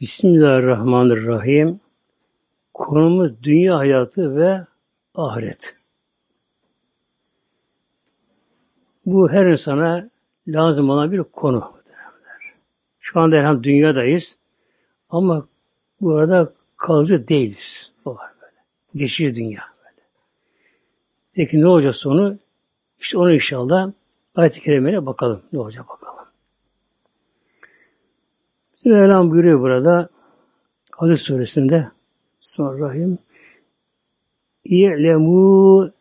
Bismillahirrahmanirrahim. Konumuz dünya hayatı ve ahiret. Bu her insana lazım olan bir konu. Şu anda hem dünyadayız ama bu arada kalıcı değiliz. O var böyle. Geçici dünya böyle. Peki ne olacak sonu? İşte onu inşallah ayet-i kerimeyle bakalım. Ne olacak bakalım. Mevlam buyuruyor burada Hadis suresinde Bismillahirrahmanirrahim İ'lemû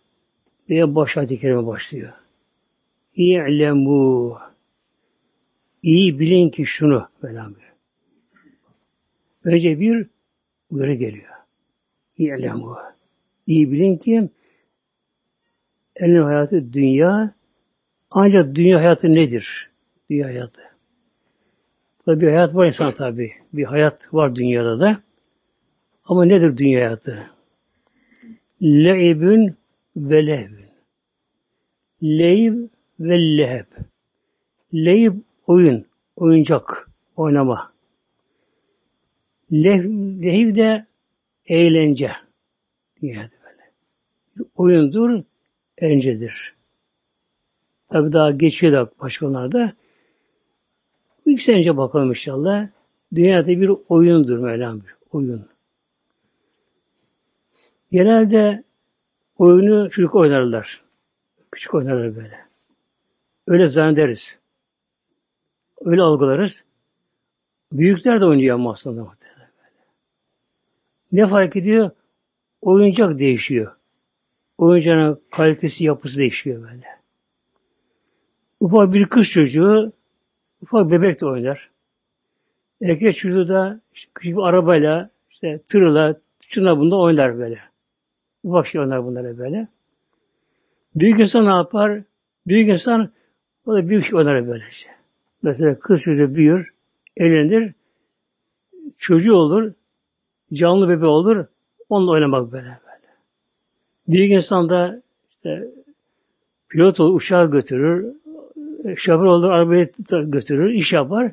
diye baş ayet-i kerime başlıyor. İ'lemû İyi bilin ki şunu Mevlam. Önce bir uyarı geliyor. İ'lemû İyi bilin ki elin hayatı dünya ancak dünya hayatı nedir? Dünya hayatı. Burada bir hayat var insan tabi. Bir hayat var dünyada da. Ama nedir dünya hayatı? Le'ibün ve lehbün. Le'ib ve leheb. Le'ib oyun, oyuncak, oynama. Leh, lehiv de eğlence. Dünyada böyle. Oyundur, eğlencedir. Tabi daha geçiyor da başkalarında. Yükselince bakalım inşallah. Dünyada bir oyundur Mevlam bir oyun. Genelde oyunu çocuk oynarlar. Küçük oynarlar böyle. Öyle zannederiz. Öyle algılarız. Büyükler de oynuyor ama aslında. Böyle. Ne fark ediyor? Oyuncak değişiyor. Oyuncağın kalitesi, yapısı değişiyor böyle. Ufak bir kız çocuğu Ufak bebek de oynar. Erkek çocuğu da işte küçük bir arabayla, işte tırla, şuna bunda oynar böyle. Ufak şey oynar bunlara böyle. Büyük insan ne yapar? Büyük insan o da büyük şey oynar böylece. Mesela kız çocuğu büyür, evlenir, çocuğu olur, canlı bebe olur, onunla oynamak böyle böyle. Büyük insan da işte pilot olur, uçağı götürür, şoför olur, arabayı götürür, iş yapar.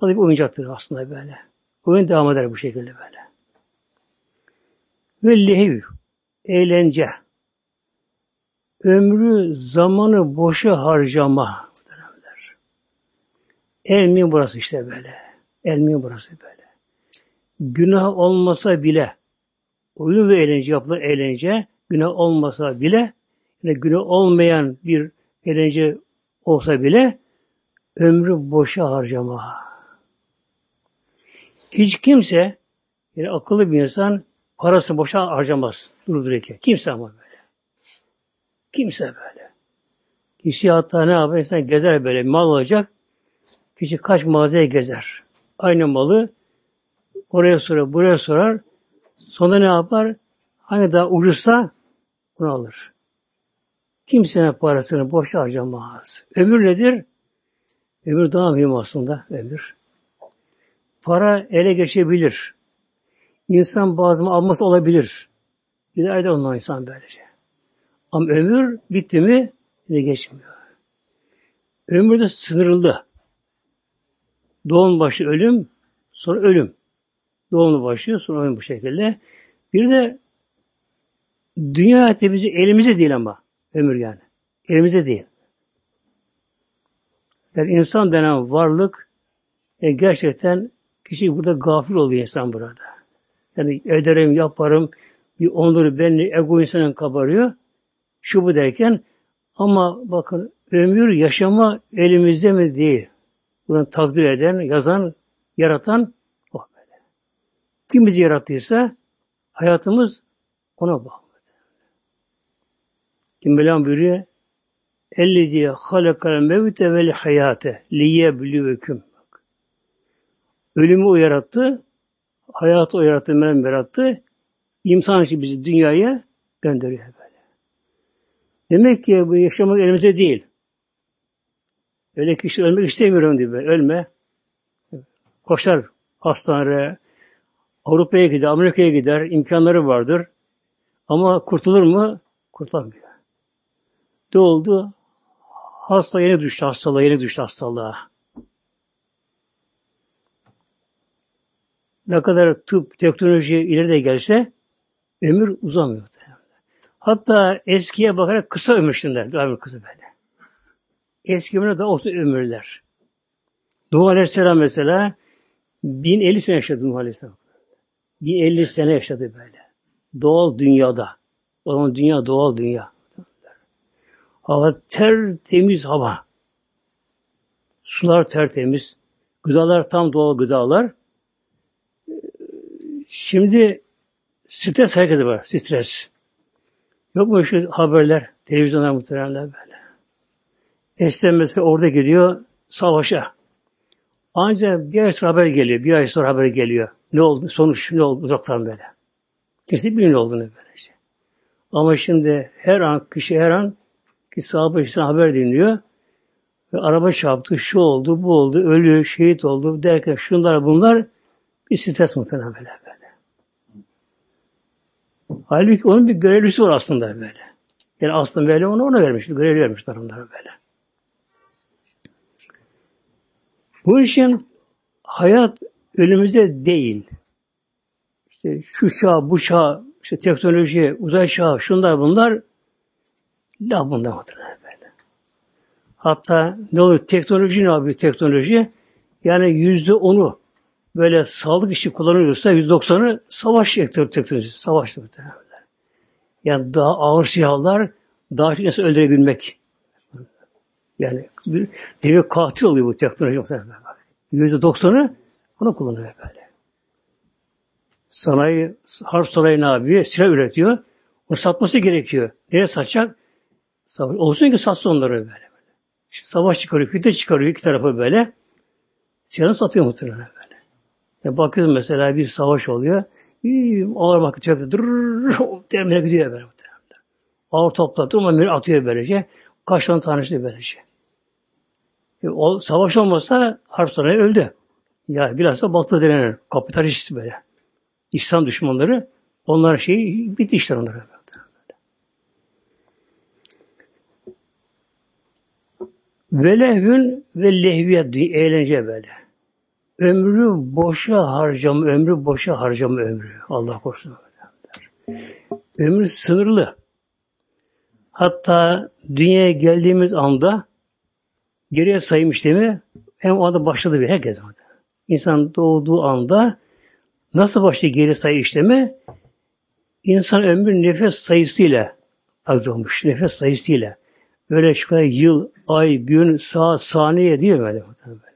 O da bir oyuncaktır aslında böyle. Oyun devam eder bu şekilde böyle. Ve lehiv, eğlence. Ömrü, zamanı boşa harcama. Elmi burası işte böyle. Elmi burası böyle. Günah olmasa bile, oyun ve eğlence yapılan eğlence, günah olmasa bile, yine günah olmayan bir eğlence olsa bile ömrü boşa harcama. Hiç kimse yani akıllı bir insan parası boşa harcamaz durdururken. Kimse ama böyle. Kimse böyle. Kişi hatta ne yapar? İnsan gezer böyle mal alacak. Kişi kaç mağazaya gezer. Aynı malı oraya sorar, buraya sorar. Sonra ne yapar? Hani daha ucuzsa onu alır. Kimsenin parasını boş harcamaz. Ömür nedir? Ömür daha mühim aslında ömür. Para ele geçebilir. İnsan bazı alması olabilir. İleride ondan insan böylece. Ama ömür bitti mi yine geçmiyor. Ömür de sınırlı. Doğum başı ölüm, sonra ölüm. Doğumlu başlıyor, sonra ölüm bu şekilde. Bir de dünya hayatı elimize değil ama. Ömür yani. Elimizde değil. Yani insan denen varlık e, gerçekten kişi burada gafil oluyor insan burada. Yani ederim, yaparım, bir onuru, benli, ego insanın kabarıyor. Şu bu derken ama bakın ömür yaşama elimizde mi değil. Bunu takdir eden, yazan, yaratan o böyle. Kim bizi yarattıysa hayatımız ona bağlı. Kim Mevlam buyuruyor? Halakal mevte vel hayate liyeblüveküm. Ölümü o yarattı, hayatı o yarattı, Mevlam yarattı. İmsan için bizi dünyaya gönderiyor böyle. Demek ki bu yaşamak elimizde değil. Öyle kişi ölmek istemiyorum diyor. Ölme. Koşar hastaneye, Avrupa'ya gider, Amerika'ya gider, imkanları vardır. Ama kurtulur mu? Kurtulamıyor. Ne oldu? Hasta yeni düştü hastalığa, yeni düştü hastalığa. ne kadar tıp, teknoloji ileride gelse ömür uzamıyor. Hatta eskiye bakarak kısa ömürsünler. Daha kısa böyle. Eski ömürler daha uzun ömürler. Nuh Aleyhisselam mesela 1050 sene yaşadı Nuh Aleyhisselam. 1050 sene yaşadı böyle. Doğal dünyada. O zaman dünya doğal dünya. Hava tertemiz hava. Sular tertemiz. Gıdalar tam doğal gıdalar. Şimdi stres hareketi var. Stres. Yok mu şu haberler, televizyonlar muhteremler böyle. Eskiden mesela orada gidiyor savaşa. Ancak bir ay sonra haber geliyor. Bir ay sonra haber geliyor. Ne oldu? Sonuç ne oldu? Uzaktan böyle. Kesin bilin ne olduğunu böylece. Ama şimdi her an, kişi her an ki sahabe haber dinliyor. Ve araba çarptı, şu oldu, bu oldu, ölü, şehit oldu derken şunlar bunlar bir stres muhtemelen böyle böyle. Halbuki onun bir görevlisi var aslında böyle. Yani aslında böyle onu ona vermiş, görev vermişler onlara böyle. Bu işin hayat önümüzde değil. İşte şu çağ, bu çağ, işte teknoloji, uzay çağı, şunlar bunlar la bunlar muhtemelen böyle. Hatta ne oluyor? Teknoloji ne yapıyor? Teknoloji yani yüzde onu böyle sağlık için kullanılıyorsa yüzde doksanı savaş teknolojisi. Savaş muhtemelen. Yani daha ağır silahlar daha çok insan öldürebilmek. Yani bir katil oluyor bu teknoloji. Yüzde doksanı onu kullanıyor böyle. Sanayi, harp sanayi ne yapıyor? Silah üretiyor. Onu satması gerekiyor. Nereye satacak? Savaş. Olsun ki satsın onları böyle. böyle. İşte savaş çıkarıyor, füte çıkarıyor iki tarafı böyle. Silahını satıyor muhtemelen böyle. Yani bakıyorsun mesela bir savaş oluyor. Ağır bakıyor tüfekle dırrrr termine gidiyor böyle muhtemelen. Ağır topla durma bir atıyor böylece. Kaç tane tanesi böylece. E, o savaş olmasa harp sanayi öldü. Ya bilhassa Batı denen kapitalist böyle. İslam düşmanları onlar şeyi bitti işte onlara. Ve lehvün ve lehviyet eğlence böyle. Ömrü boşa harcam, ömrü boşa harcam ömrü. Allah korusun. Ömrü sınırlı. Hatta dünyaya geldiğimiz anda geriye sayım işlemi hem o anda başladı bir herkes. İnsan doğduğu anda nasıl başlıyor geri sayı işlemi? İnsan ömrü nefes sayısıyla takdir olmuş. Nefes sayısıyla. Böyle şu kadar yıl, ay, gün, saat, saniye diyor böyle. böyle.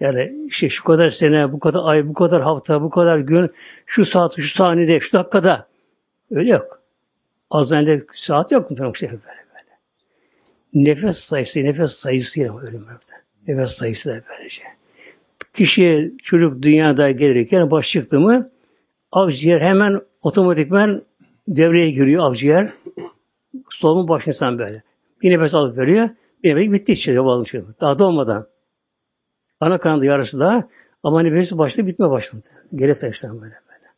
Yani işte şu kadar sene, bu kadar ay, bu kadar hafta, bu kadar gün, şu saat, şu saniyede, şu dakikada. Öyle yok. Azrail'de saat yok mu? Şey böyle böyle. Nefes sayısı, nefes sayısıyla ölüm. Nefes sayısıyla böylece. Kişi çocuk dünyada gelirken baş çıktı mı akciğer hemen otomatikmen devreye giriyor akciğer. Solunum başlıyor böyle. Bir nefes alıp veriyor. Nefes bitti işte. Daha doğmadan. Ana kanında yarısı da ama nefesi başladı bitme başladı. Geri sayışlar böyle böyle.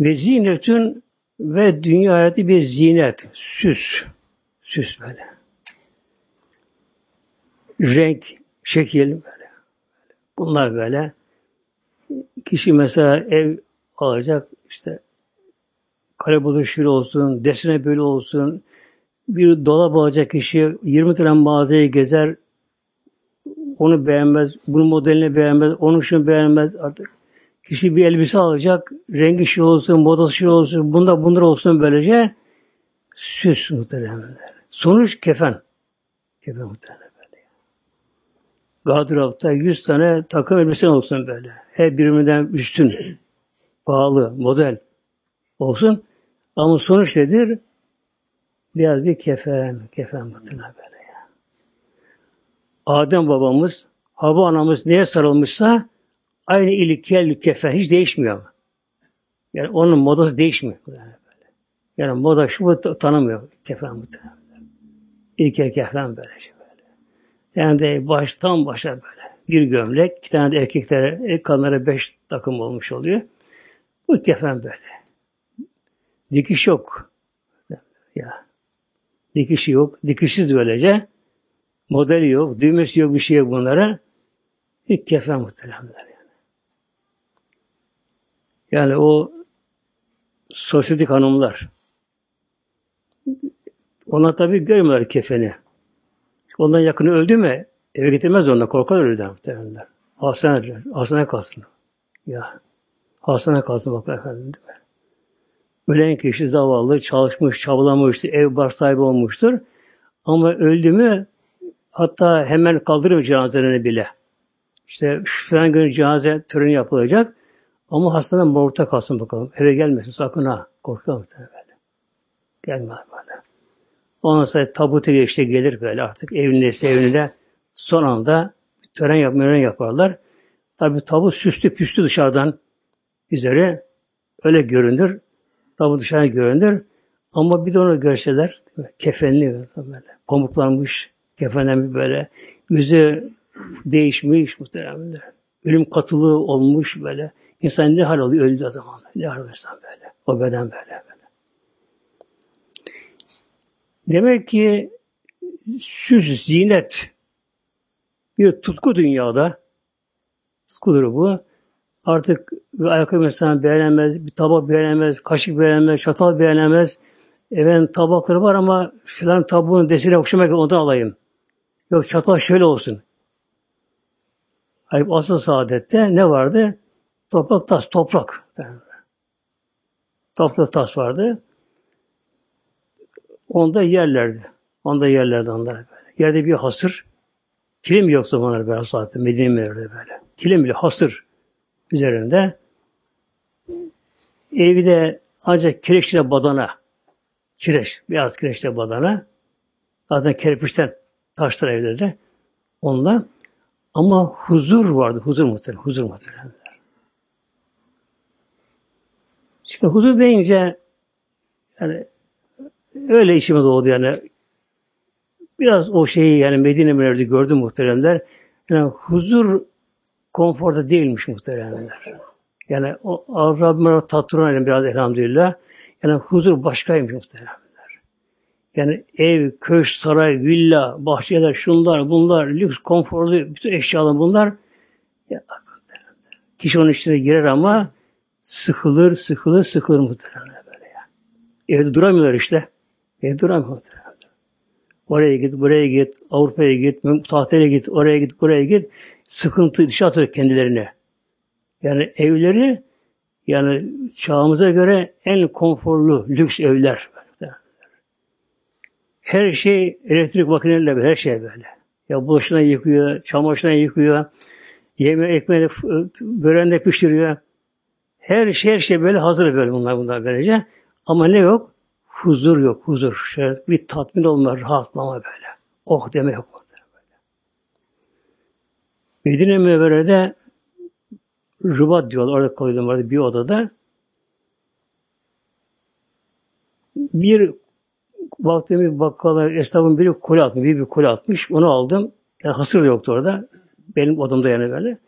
Ve zinetün ve dünya hayatı bir zinet, süs. Süs böyle. Renk, şekil böyle. Bunlar böyle. Kişi mesela ev alacak işte kare bulur şöyle olsun, desene böyle olsun, bir dolap alacak kişi 20 tane mağazayı gezer, onu beğenmez, bunun modelini beğenmez, onun şunu beğenmez artık. Kişi bir elbise alacak, rengi şu olsun, modası şu olsun, bunda bunlar olsun böylece süs muhteremler. Sonuç kefen. Kefen muhteremler böyle. Gardıropta 100 tane takım elbise olsun böyle. Her birbirinden üstün, pahalı, model olsun. Ama sonuç nedir? Biraz bir kefen, kefen muhtemelen böyle ya. Adem babamız, Hava anamız neye sarılmışsa aynı ilik, kel, kefen hiç değişmiyor. Yani onun modası değişmiyor. Böyle. Yani moda şu tanımıyor kefen muhtemelen. İlkel kefen böyle şey böyle. Yani de baştan başa böyle. Bir gömlek, iki tane de erkeklere, kadınlara beş takım olmuş oluyor. Bu kefen böyle. Dikiş yok. Ya. Dikişi yok. Dikişsiz böylece. Modeli yok, düğmesi yok, bir şey yok bunlara. İlk kefen muhteremler yani. Yani o sosyetik hanımlar ona tabi görmüyorlar kefeni. Ondan yakını öldü mü eve getirmez onunla korkar ölüden muhteremler. Hastaneye, hastaneye kalsın. Ya hastaneye kalsın bak efendim değil mi? Ölen kişi zavallı, çalışmış, çabalamıştır, ev bar sahibi olmuştur. Ama öldü mü hatta hemen kaldırıyor cenazelerini bile. İşte şu falan gün cenaze töreni yapılacak. Ama hastanın morgda kalsın bakalım. Eve gelmesin sakın ha. Korkuyor muhtemelen böyle. Gelme böyle. Ondan sonra tabutu işte gelir böyle artık evinde evinde son anda tören yap, tören yaparlar. Tabi tabut süslü püslü dışarıdan üzere öyle görünür. Tabi dışarı görünür. Ama bir de onu görseler kefenli böyle pamuklanmış kefenlenmiş böyle yüzü değişmiş muhtemelen. Ölüm katılığı olmuş böyle. İnsan ne hal oluyor öldüğü zaman. Ne hal insan böyle. O beden böyle böyle. Demek ki süs, zinet bir tutku dünyada tutkudur bu. Artık bir ayakkabı mesela beğenemez, bir tabak beğenemez, kaşık beğenemez, çatal beğenemez. Evet tabakları var ama filan tabuğun desene hoşuma gidiyor, onu da alayım. Yok çatal şöyle olsun. Hayır, asıl saadette ne vardı? Toprak tas, toprak. Toprak tas vardı. Onda yerlerdi. Onda yerlerdi onlar. Yerde bir hasır. Kilim yok zamanlar böyle saatte. Medine böyle. Kilim bile hasır üzerinde. Evi de ancak kireçle badana. Kireç. Beyaz kireçle badana. Zaten kerpiçten taşlar evlerde. Onunla. Ama huzur vardı. Huzur muhtemelen. Huzur muhtemelen. Şimdi huzur deyince yani öyle işime doğdu yani. Biraz o şeyi yani Medine Münevver'de gördüm muhteremler. Yani huzur konforda değilmiş muhteremler. Yani o Rabbime tatlıran biraz elhamdülillah. Yani huzur başkaymış muhteremler. Yani ev, köşk, saray, villa, bahçeler, şunlar, bunlar, lüks, konforlu, bütün eşyalar bunlar. Ya, kişi onun içine girer ama sıkılır, sıkılır, sıkılır muhtemelen böyle ya. Evde duramıyorlar işte. Evde duramıyor muhtemelen. Oraya git, buraya git, Avrupa'ya git, tatile git, oraya git, buraya git. Sıkıntı dışa atıyor kendilerine. Yani evleri yani çağımıza göre en konforlu, lüks evler. Her şey elektrik makinelerle her şey böyle. Ya bulaşına yıkıyor, çamaşırına yıkıyor, yeme ekmeğini böreğinde pişiriyor. Her şey, her şey böyle hazır böyle bunlar bunlar böylece. Ama ne yok? Huzur yok, huzur. Şöyle bir tatmin olma, rahatlama böyle. Oh deme yok. Böyle. Medine Münevvere'de Rubat diyorlar. Orada koydum vardı bir odada. Bir baktığım bir bakkala esnafın biri koli atmış. Bir, bir koli atmış. Onu aldım. Yani hasır yoktu orada. Benim odamda yani böyle.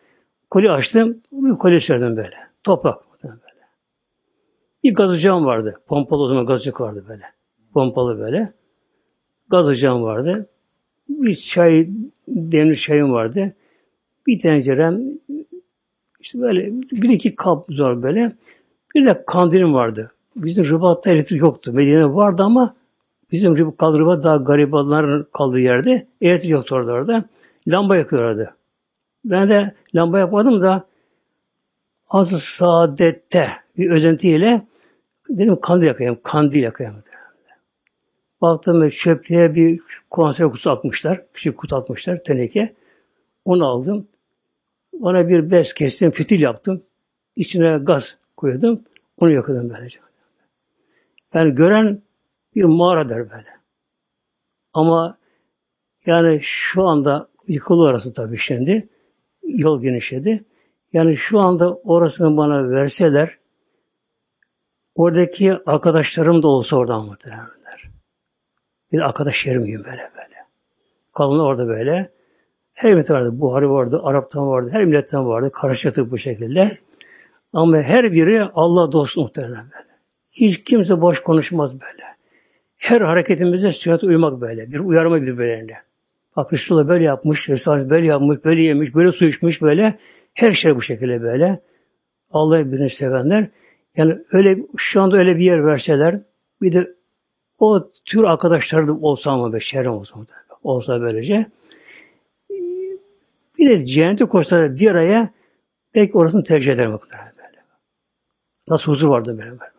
Koli açtım. Bir koli serdim böyle. Toprak. Bir gaz vardı. Pompalı o zaman gaz vardı böyle. Pompalı böyle. Gaz vardı. Bir çay, demli çayım vardı. Bir tencerem, işte böyle bir iki kap zor böyle. Bir de kandilim vardı. Bizim Rıbat'ta elektrik yoktu. Medine vardı ama bizim Rıbat daha garibanların kaldığı yerde elektrik yoktu orada orada. Lamba yakıyorlardı. Ben de lamba yapmadım da az saadette bir özentiyle Dedim kandil yakayım, kandil yakayım. Baktım çöplüğe bir konserve kutusu atmışlar. Küçük kutu atmışlar, teneke. Onu aldım. Ona bir bez kestim, fitil yaptım. İçine gaz koydum. Onu yakadım böylece. Yani gören bir mağara der böyle. Ama yani şu anda yıkılı orası tabii şimdi. Yol genişledi. Yani şu anda orasını bana verseler Oradaki arkadaşlarım da olsa oradan muhtemelenler. Bir arkadaş yerim böyle böyle. Kalınlar orada böyle. Her millet vardı. Buhari vardı, Arap'tan vardı, her milletten vardı. Karışıklık bu şekilde. Ama her biri Allah dostu muhtemelen böyle. Hiç kimse boş konuşmaz böyle. Her hareketimizde sünnete uymak böyle. Bir uyarma birbirlerine. Bak Resulullah böyle yapmış, Resulullah böyle yapmış, böyle yemiş, böyle su içmiş, böyle. Her şey bu şekilde böyle. Allah'ı birini sevenler. Yani öyle şu anda öyle bir yer verseler, bir de o tür arkadaşları da olsa mı be, şerem olsa olsa böylece. Bir de cennete koşsalar bir araya belki orasını tercih ederim böyle. Nasıl huzur vardı böyle böyle.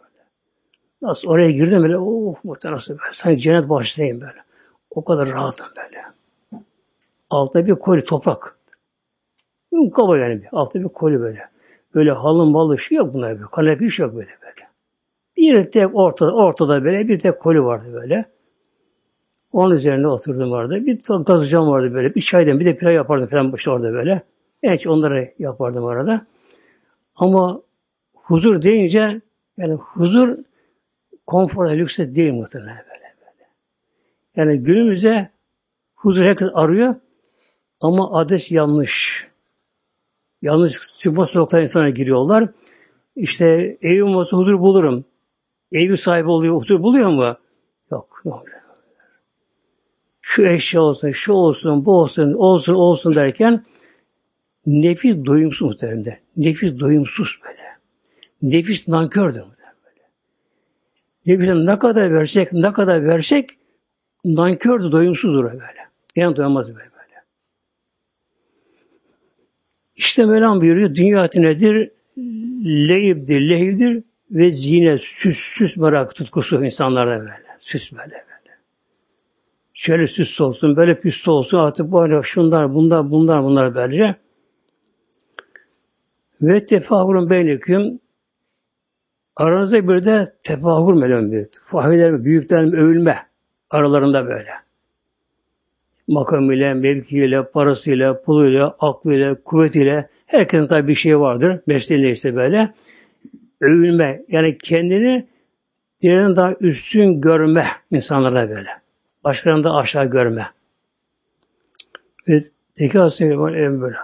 Nasıl oraya girdim böyle, oh muhtemelen nasıl böyle. Sanki cennet başındayım böyle. O kadar rahatım böyle. Altta bir koli toprak. Kaba yani. Altta bir koli böyle. Böyle halın balı şey yok bunlar böyle. Kanepe iş yok böyle böyle. Bir tek ortada, ortada böyle bir tek koli vardı böyle. Onun üzerine oturdum vardı. Bir gazacağım vardı böyle. Bir çaydan bir de pilav yapardım falan başta orada böyle. En çok onları yapardım arada. Ama huzur deyince yani huzur konfor lükse değil muhtemelen böyle böyle. Yani günümüzde huzur herkes arıyor ama adres yanlış. Yanlış çıkma sokaklara insana giriyorlar. İşte evim olsa huzur bulurum. Evi sahibi oluyor, huzur buluyor mu? Yok. yok. Şu eşya olsun, şu olsun, bu olsun, olsun, olsun derken nefis doyumsuz muhtemelen. Nefis doyumsuz böyle. Nefis nankördür böyle. Nefis ne kadar versek, ne kadar versek nankördür, doyumsuzdur böyle. Yani doyamaz böyle. böyle. İşte Mevlam buyuruyor, dünya nedir? Leyiptir, lehivdir ve zine, süs, süs merak tutkusu insanlarda böyle. Süs böyle. Şöyle süs olsun, böyle püs olsun, artık böyle şunlar, bunlar, bunlar, bunlar böylece. Ve tefahurun beyneküm aranızda bir de tefahur melon bir. Fahirler, büyüklerin övülme aralarında böyle. Makamıyla, mevkiyle, parasıyla, puluyla, aklıyla, kuvvetiyle herkesin tabi bir şey vardır. Mesleğiyle işte böyle. Övülme. Yani kendini diğerinin daha üstün görme insanlara böyle. Başkalarını da aşağı görme. Ve tekasürün var en böyle.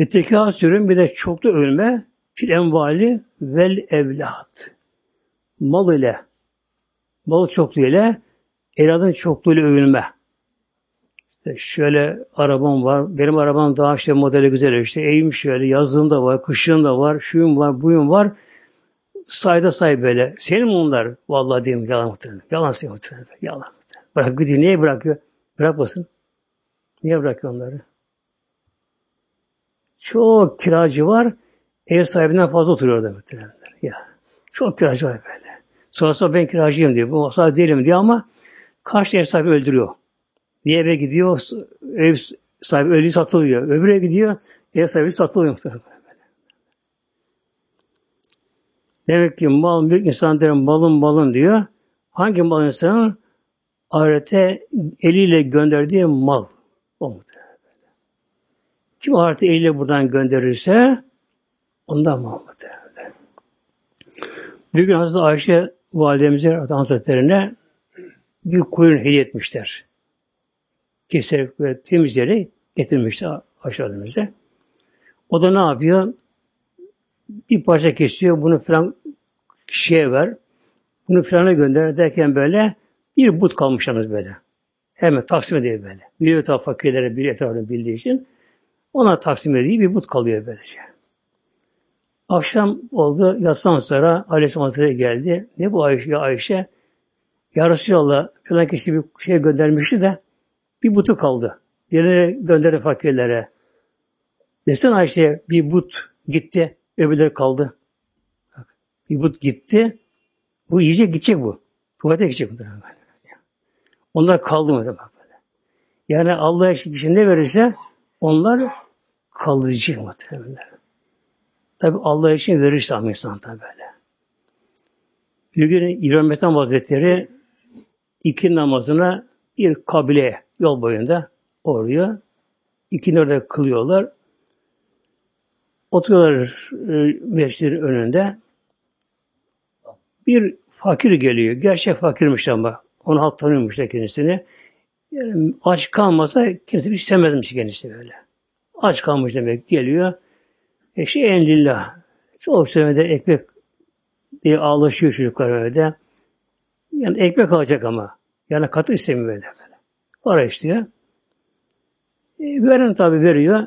Ve tekasürün bir de çoklu övülme fil envali vel evlat. Mal ile mal çoklu ile evladın çokluğu ile övülme. İşte şöyle arabam var. Benim arabam daha işte modeli güzel işte. Evim şöyle. Yazlığım da var. Kışlığım da var. Şuyum var. Buyum var. Sayda say böyle. Senin bunlar. Vallahi diyeyim yalan muhtemelen. Yalan muhtemelen. Yalan. Bırak gidiyor. Niye bırakıyor? Bırakmasın. Niye bırakıyor onları? Çok kiracı var. Ev sahibinden fazla oturuyor orada muhtemelen. Ya. Çok kiracı var böyle. Sonra sonra ben kiracıyım diyor. Bu sahibi değilim diyor ama karşı ev sahibi öldürüyor. Bir eve gidiyor, ev sahibi ölüyü satılıyor. Öbürüne gidiyor, ev sahibi satılıyor. Demek ki mal mülk insan der malın malın diyor. Hangi mal insanın? Ahirete eliyle gönderdiği mal. O. Kim ahirete eliyle buradan gönderirse ondan mal muhtemelen. Bir gün Hazreti Ayşe validemize Hazretlerine bir koyun hediye etmişler keserek ve temizleyerek getirmişler aşağıdığımıza. O da ne yapıyor? Bir parça kesiyor, bunu falan kişiye ver, bunu filana gönder derken böyle bir but kalmış yalnız böyle. Hemen taksim ediyor böyle. Bir etraf fakirlere bir etrafını bildiği için ona taksim ediyor, bir but kalıyor böylece. Akşam oldu, yatsan sonra Aleyhisselam Hazretleri geldi. Ne bu Ayşe? Ayşe? Ya Resulallah falan kişi bir şey göndermişti de bir butu kaldı. Yerine gönderin fakirlere. Desene Ayşe bir but gitti, öbürleri kaldı. Bir but gitti, bu iyice gidecek bu. Tuvalete gidecek bu. Onlar kaldı mı? Bak böyle. Yani Allah kişi ne verirse onlar kalıcı muhtemelen. Tabi Allah için verirse ama insan tabi böyle. Bir gün İbrahim Ethem Hazretleri iki namazına bir kabile yol boyunda oraya iki orada kılıyorlar. Oturuyorlar e, mescidin önünde. Bir fakir geliyor. Gerçek fakirmiş ama. Onu halk tanıyormuş da kendisini. Yani aç kalmasa kimse bir istemezmiş kendisi böyle. Aç kalmış demek geliyor. E şey en lillah. Çok sevmede ekmek diye ağlaşıyor çocuklar öyle. Yani ekmek alacak ama. Yani katı istemiyor böyle. Para istiyor. E, veren tabi veriyor.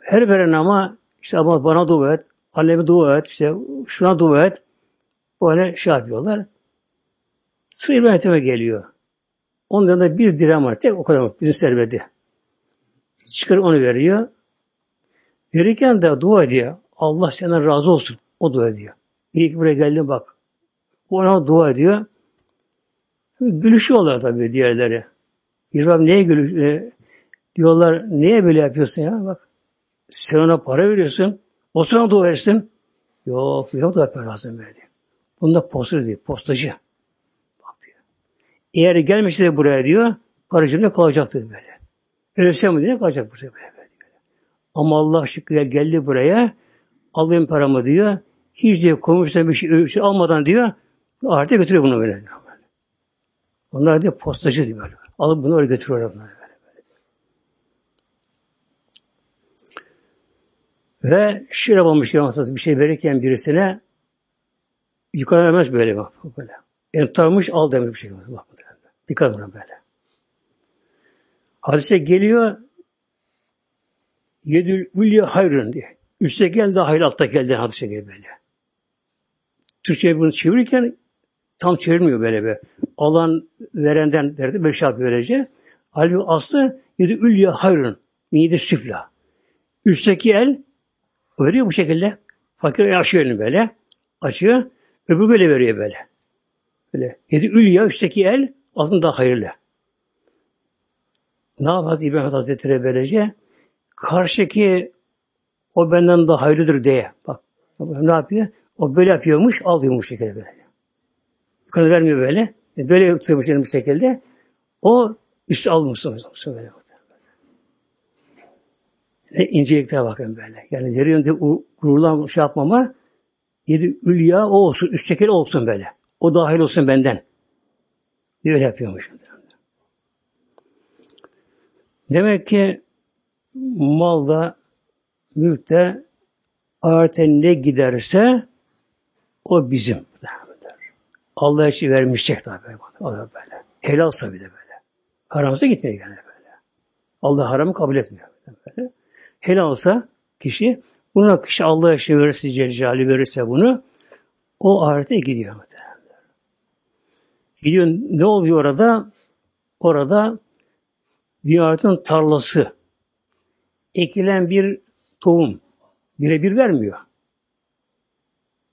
Her veren ama işte bana dua et, anneme dua et, işte şuna dua et. Böyle şey yapıyorlar. Sıra İbrahim'e geliyor. Ondan da bir dirhem var. Tek o kadar bizim serveti. Çıkar onu veriyor. Verirken de dua ediyor. Allah senden razı olsun. O dua ediyor. İyi ki buraya geldin bak. Ona dua ediyor. Gülüşüyorlar tabii diğerleri. İbrahim neye gülüş e, diyorlar niye böyle yapıyorsun ya bak. Sen ona para veriyorsun. O sana dua etsin. Yok yok da para lazım böyle Bunda posta değil, postacı. Diyor. Eğer gelmişse buraya diyor, para cebinde kalacaktır böyle. Ölürse mi diye kalacak buraya böyle, böyle. Ama Allah şükür geldi buraya, alayım paramı diyor, hiç diyor komşudan bir şey, şey almadan diyor, artık götürüyor bunu böyle. Onlar diyor postacı diyor böyle. Alıp bunu oraya götürüyorlar bunlar böyle. Ve şöyle olmuş bir şey verirken birisine yukarı vermez böyle bak böyle. Entarmış al demir bir şey. Bak, Dikkat edin böyle. Hadise geliyor Yedül Ülya hayrın diye. Üste gel de hayır altta gel de hadise geliyor böyle. Türkçe bunu çevirirken tam çevirmiyor böyle be. Alan verenden derdi beş şarkı verece. Halbuki aslı yedi ülya hayrın. Mide süfla. Üstteki el veriyor bu şekilde. Fakir açıyor elini böyle. Açıyor. Öbür böyle veriyor böyle. Böyle. Yedi ülya üstteki el altında daha hayırlı. Ne yapar İbrahim Hazretleri böylece? Karşıki o benden daha hayırlıdır diye. Bak ne yapıyor? O böyle yapıyormuş, alıyormuş şekilde böyle. Yukarı vermiyor böyle. E, böyle tutuyormuş bu şekilde. O üstü almışsın. Böyle. Ne inceliklere bakın böyle. Yani yarı yönde gururlan şey yapmama yedi ülya o olsun, üstteki olsun böyle. O dahil olsun benden. Böyle yapıyormuş. Demek ki malda, mülkte ahirete ne giderse o bizim. Allah için vermişecek tabi. Allah böyle. Helalsa bir de böyle. Haramsa gitmiyor yani böyle. Allah haramı kabul etmiyor. Böyle. Helalsa kişi buna kişi Allah için verirse Celle verirse bunu o ahirete gidiyor. Gidiyor ne oluyor orada? Orada dünyanın tarlası ekilen bir tohum birebir vermiyor.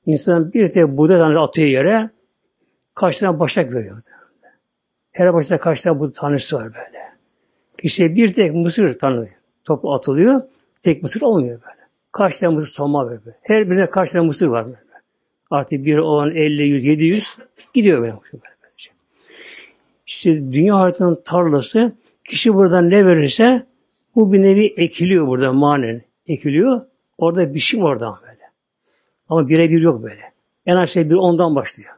İnsan bir tek buğday tanesi atıyor yere kaç tane başak veriyor. Her başta kaç tane buğday tanesi var böyle. İşte bir tek mısır tanı topu atılıyor. Tek mısır olmuyor böyle. Kaç tane mısır sonma böyle. Her birine kaç tane mısır var böyle. Artık bir 10, 50, 100, 700 gidiyor böyle. Böylece. İşte dünya haritanın tarlası kişi buradan ne verirse bu bir nevi ekiliyor burada manen. Ekiliyor. Orada biçim oradan böyle. Ama birebir yok böyle. En aşağı bir ondan başlıyor.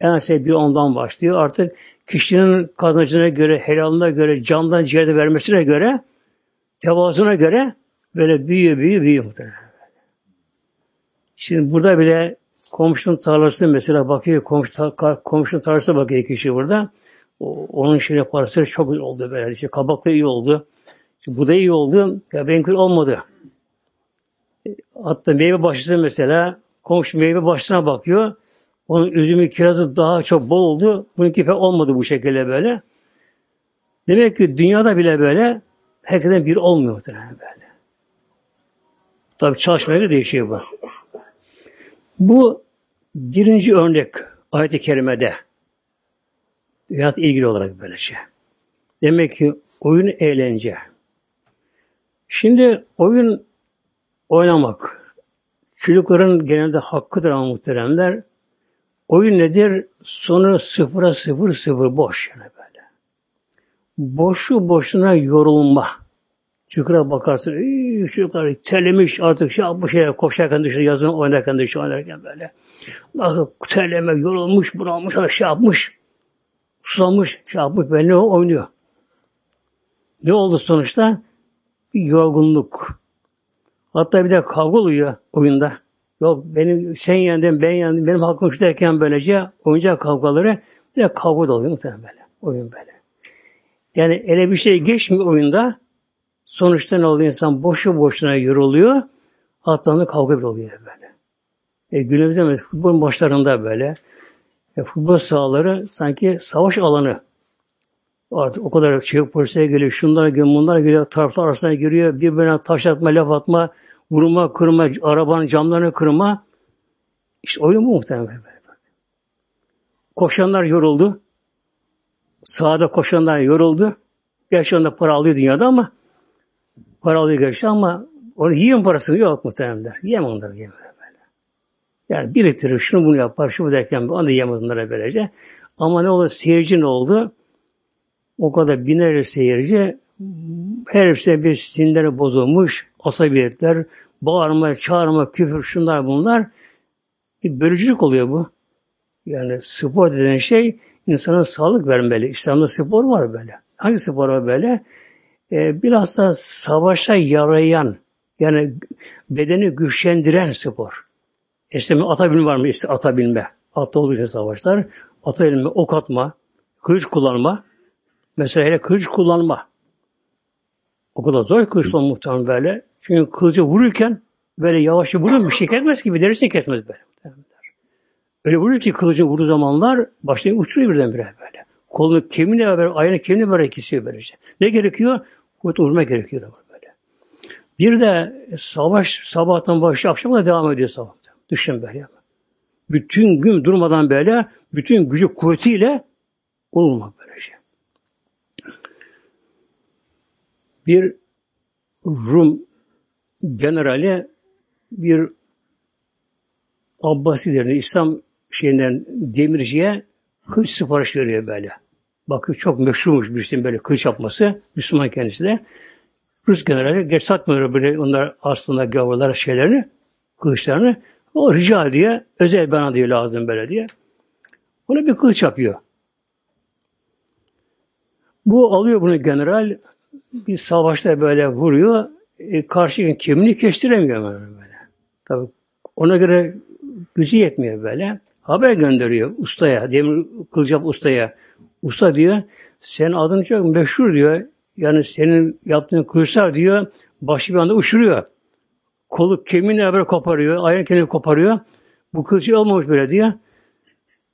En aşağı bir ondan başlıyor. Artık kişinin kazancına göre, helalına göre, candan ciğerde vermesine göre, tevazuna göre böyle büyüyor, büyüyor, büyüyor. Şimdi burada bile komşunun tarlası mesela bakıyor, komşu, komşunun tarlasına bakıyor kişi burada. O, onun şimdi parası çok iyi oldu böyle. İşte kabak da iyi oldu. İşte bu da iyi oldu. Ya benimki olmadı. Hatta meyve başlısı mesela komşu meyve başlığına bakıyor. Onun üzümü kirazı daha çok bol oldu. Bununki pek olmadı bu şekilde böyle. Demek ki dünyada bile böyle herkesten bir olmuyor muhtemelen böyle. Tabi çalışmaya göre değişiyor bu. Bu birinci örnek ayet-i kerimede. Hayat ilgili olarak böyle şey. Demek ki oyun eğlence. Şimdi oyun oynamak. Çocukların genelde hakkıdır ama muhteremler. Oyun nedir? Sonu sıfıra sıfır sıfır boş yani böyle. Boşu boşuna yorulma. Çocuklara bakarsın, çocuklar terlemiş artık şey yapmış ya koşarken dışarı yazın oynarken dışarı oynarken böyle. Bakın terleme, yorulmuş, bunalmış, şey yapmış. Susamış, şey yapmış, böyle oynuyor. Ne oldu sonuçta? Bir yorgunluk. Hatta bir de kavga oluyor oyunda. Yok benim sen yendin, ben yendim, benim hakkım şu derken böylece oyuncak kavgaları bir de kavga da oluyor muhtemelen böyle. Oyun böyle. Yani ele bir şey geçmiyor oyunda. Sonuçta ne oluyor? İnsan boşu boşuna yoruluyor. Hatta kavga bile oluyor böyle. E, günümüzde futbol maçlarında böyle. E, futbol sahaları sanki savaş alanı. Artık o kadar çevik polise geliyor, şunlar geliyor, bunlar geliyor, taraflar arasına giriyor, birbirine taş atma, laf atma, vurma, kırma, arabanın camlarını kırma. İşte oyun bu muhtemelen. Koşanlar yoruldu. Sahada koşanlar yoruldu. Gerçi onda para alıyor dünyada ama para alıyor gerçi ama onu yiyen parasını yok muhtemelen. Yiyem onları yiyem böyle. Yani biriktirir, şunu bunu yapar, şunu derken onu da yiyemez onlara böylece. Ama ne olur seyirci ne oldu? O kadar binlerce seyirci her hepsi bir sinirleri bozulmuş, asabiyetler, bağırma, çağırma, küfür, şunlar bunlar. Bir bölücülük oluyor bu. Yani spor denen şey insana sağlık vermeli. İslam'da spor var böyle. Hangi spor var böyle? Ee, biraz da savaşa yarayan, yani bedeni güçlendiren spor. İşte ata binme var mı? İşte ata binme. Atta olduğu için savaşlar. Ata binme, ok atma, kılıç kullanma. Mesela hele kılıç kullanma. O kadar zor kılıç kullanma muhtemelen böyle. Çünkü kılıcı vururken böyle yavaş vurur bir şey kesmez gibi derisini kesmez böyle. Öyle vuruyor ki kılıcı vurduğu zamanlar başlayıp uçuruyor birdenbire böyle. Kolunu kemiğine beraber, ayağını kemiğine beraber kesiyor böylece. Ne gerekiyor? Kuvvet vurma gerekiyor böyle. Bir de savaş sabahtan başlıyor, akşama da devam ediyor sabahtan. Düşün böyle. Bütün gün durmadan böyle, bütün gücü kuvvetiyle olmak böylece. Bir Rum generali bir Abbasilerin İslam şeyinden demirciye kılıç sipariş veriyor böyle. Bakın çok meşhurmuş birisinin böyle kılıç yapması. Müslüman kendisi de. Rus generali geç satmıyor böyle onlar aslında gavurlar şeylerini, kılıçlarını. O rica ediyor. Özel bana diyor lazım böyle diye. Ona bir kılıç yapıyor. Bu alıyor bunu general. Bir savaşta böyle vuruyor. E, karşı kimliğini kestiremiyor böyle. Tabii ona göre gücü yetmiyor böyle. Haber gönderiyor ustaya, demir kılcap ustaya. Usta diyor, senin adın çok meşhur diyor. Yani senin yaptığın kılıçlar diyor, başı bir anda uçuruyor. Kolu kemiğini haber koparıyor, ayağın kemiğini koparıyor. Bu kılıç olmamış böyle diyor.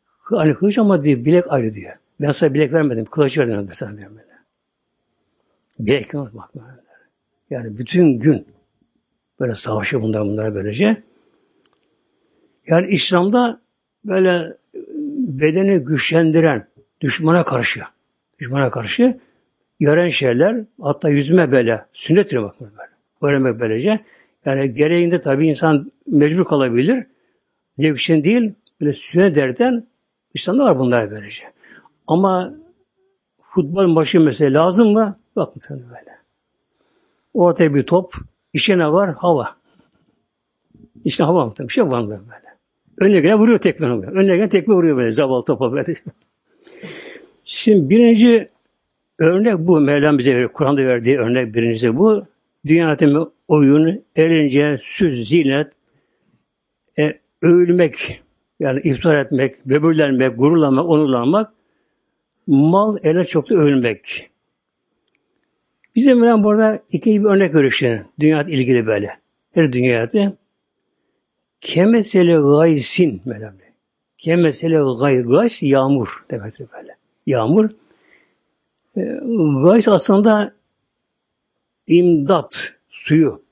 Hani kılıç ama diyor, bilek ayrı diyor. Ben sana bilek vermedim, kılıç verdim ben sana böyle. Bilek bak Yani bütün gün böyle savaşı bunlar bunlar böylece. Yani İslam'da böyle bedeni güçlendiren, düşmana karşı, düşmana karşı gören şeyler, hatta yüzme böyle, sünnetine bakmak böyle. Öğrenmek böylece. Yani gereğinde tabii insan mecbur kalabilir. Bir şey değil, böyle sünnet derken İslam'da var bunlar böylece. Ama futbol maçı mesela lazım mı? Bak böyle. Ortaya bir top, içine var? Hava. İşte hava mı? Bir şey var böyle. Önüne gelen vuruyor tekme. Önüne gelen tekme vuruyor böyle zavallı topa böyle. Şimdi birinci örnek bu. Mevlam bize veriyor. Kur'an'da verdiği örnek birincisi bu. Dünya oyun, eğlence, süz, zinet, e, övülmek, yani iftar etmek, böbürlenmek, gururlanmak, onurlanmak, mal ele çok da övülmek. Bizim Mevlam burada iki bir örnek veriyor Dünya ilgili böyle. Her dünyada Kemesele gaysin Mevlam. Kemesele gay, gays yağmur demektir böyle. Yağmur. E, aslında imdat suyu.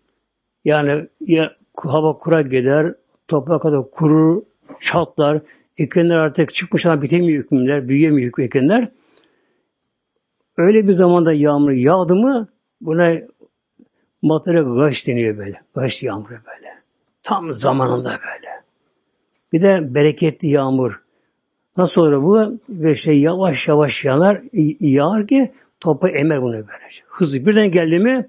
Yani ya, hava kura gider, toprak kadar kurur, çatlar, ekinler artık çıkmışlar, bitemiyor hükümler, büyüyemiyor ekinler. Öyle bir zamanda yağmur yağdı mı buna materyal gaş deniyor böyle. Gaş yağmuru böyle. Tam zamanında böyle. Bir de bereketli yağmur. Nasıl olur bu? Ve şey yavaş yavaş yanar, yağar ki topu emer bunu böylece. Hızlı birden geldi mi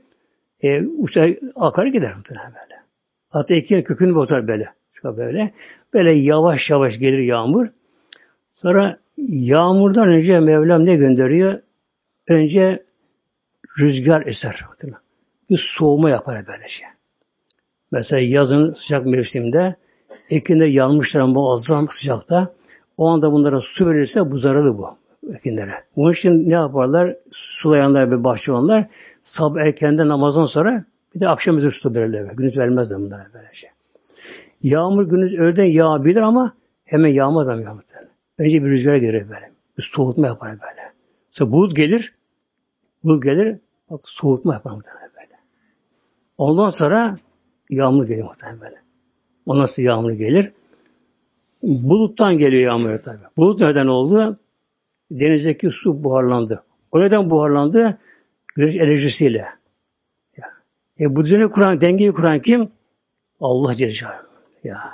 e, uçta akar gider muhtemelen böyle. Hatta iki kökünü bozar böyle. Çıkar böyle. Böyle yavaş yavaş gelir yağmur. Sonra yağmurdan önce Mevlam ne gönderiyor? Önce rüzgar eser. Bir soğuma yapar böylece. Mesela yazın sıcak mevsimde ekinler yanmışlar muazzam sıcakta. O anda bunlara su verirse bu zararlı bu. ekinlere. Bunun için ne yaparlar? Sulayanlar ve bahçıvanlar sabah erkenden namazdan sonra bir de akşam üzeri su verirler. Gündüz vermezler bunlara böyle şey. Yağmur gündüz öğleden yağabilir ama hemen yağmaz ama yağmur. Önce bir rüzgara gelir böyle. Bir soğutma yapar böyle. Sonra bulut gelir. Bulut gelir. Bak soğutma yapar muhtemelen böyle. Ondan sonra yağmur gelir muhtemelen böyle. Ondan sonra yağmur gelir. Buluttan geliyor yağmur tabi. Bulut neden oldu? Denizdeki su buharlandı. O neden buharlandı? Güneş enerjisiyle. E bu düzeni kuran, dengeyi kuran kim? Allah Celle Ya.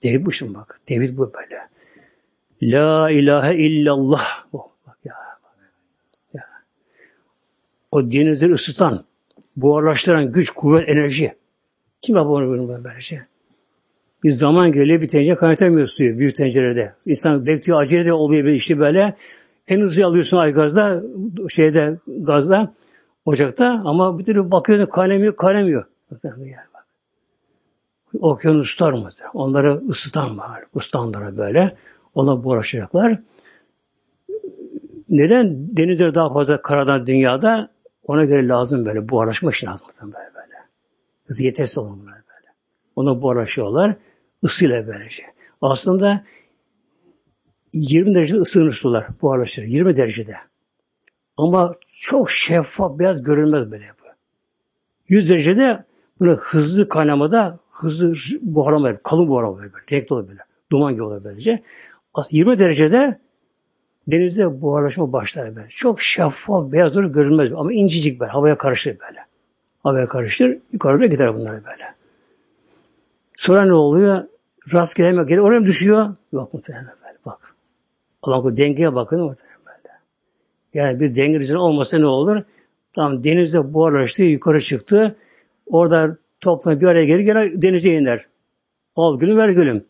Tevhid bu şimdi bak. Tevhid bu böyle. La ilahe illallah. Oh, bak ya, ya. O denizleri ısıtan, buharlaştıran güç, kuvvet, enerji. Kim yapar onu böyle şey? Bir zaman geliyor bir tencere kaynatamıyor suyu büyük tencerede. İnsan bekliyor acele de oluyor bir işte böyle. En hızlı alıyorsun ay gazda, şeyde gazda, ocakta ama bir türlü bakıyorsun kaynamıyor, kaynamıyor. Okyanuslar mı? Onları ısıtan var. Isıtanlara böyle. Ona uğraşacaklar. Neden denizler daha fazla karadan dünyada? Ona göre lazım böyle. Buharlaşma için lazım böyle böyle. Hızı yetersiz olmalı böyle. Ona buharlaşıyorlar ısıyla böylece. Aslında 20 derecede ısınır sular buharlaşır. 20 derecede. Ama çok şeffaf, beyaz görünmez böyle bu. 100 derecede böyle hızlı kaynamada hızlı buharlama, kalın buharlama böyle renkli olur böyle. Duman gibi olur böylece. Aslında 20 derecede denizde buharlaşma başlar böyle. Çok şeffaf, beyaz olur görünmez ama incecik böyle. Havaya karışır böyle. Havaya karışır, yukarıda gider bunlar böyle. Sonra ne oluyor? Rastgele hemen geliyor. Oraya mı düşüyor? Yok muhtemelen böyle. Bak. Allah'ın dengeye bakın muhtemelen böyle. Yani bir denge düzeni olmasa ne olur? Tamam denizde buharlaştı, yukarı çıktı. Orada toplanıp bir araya gelir, gene denize iner. Al gülüm ver gülüm.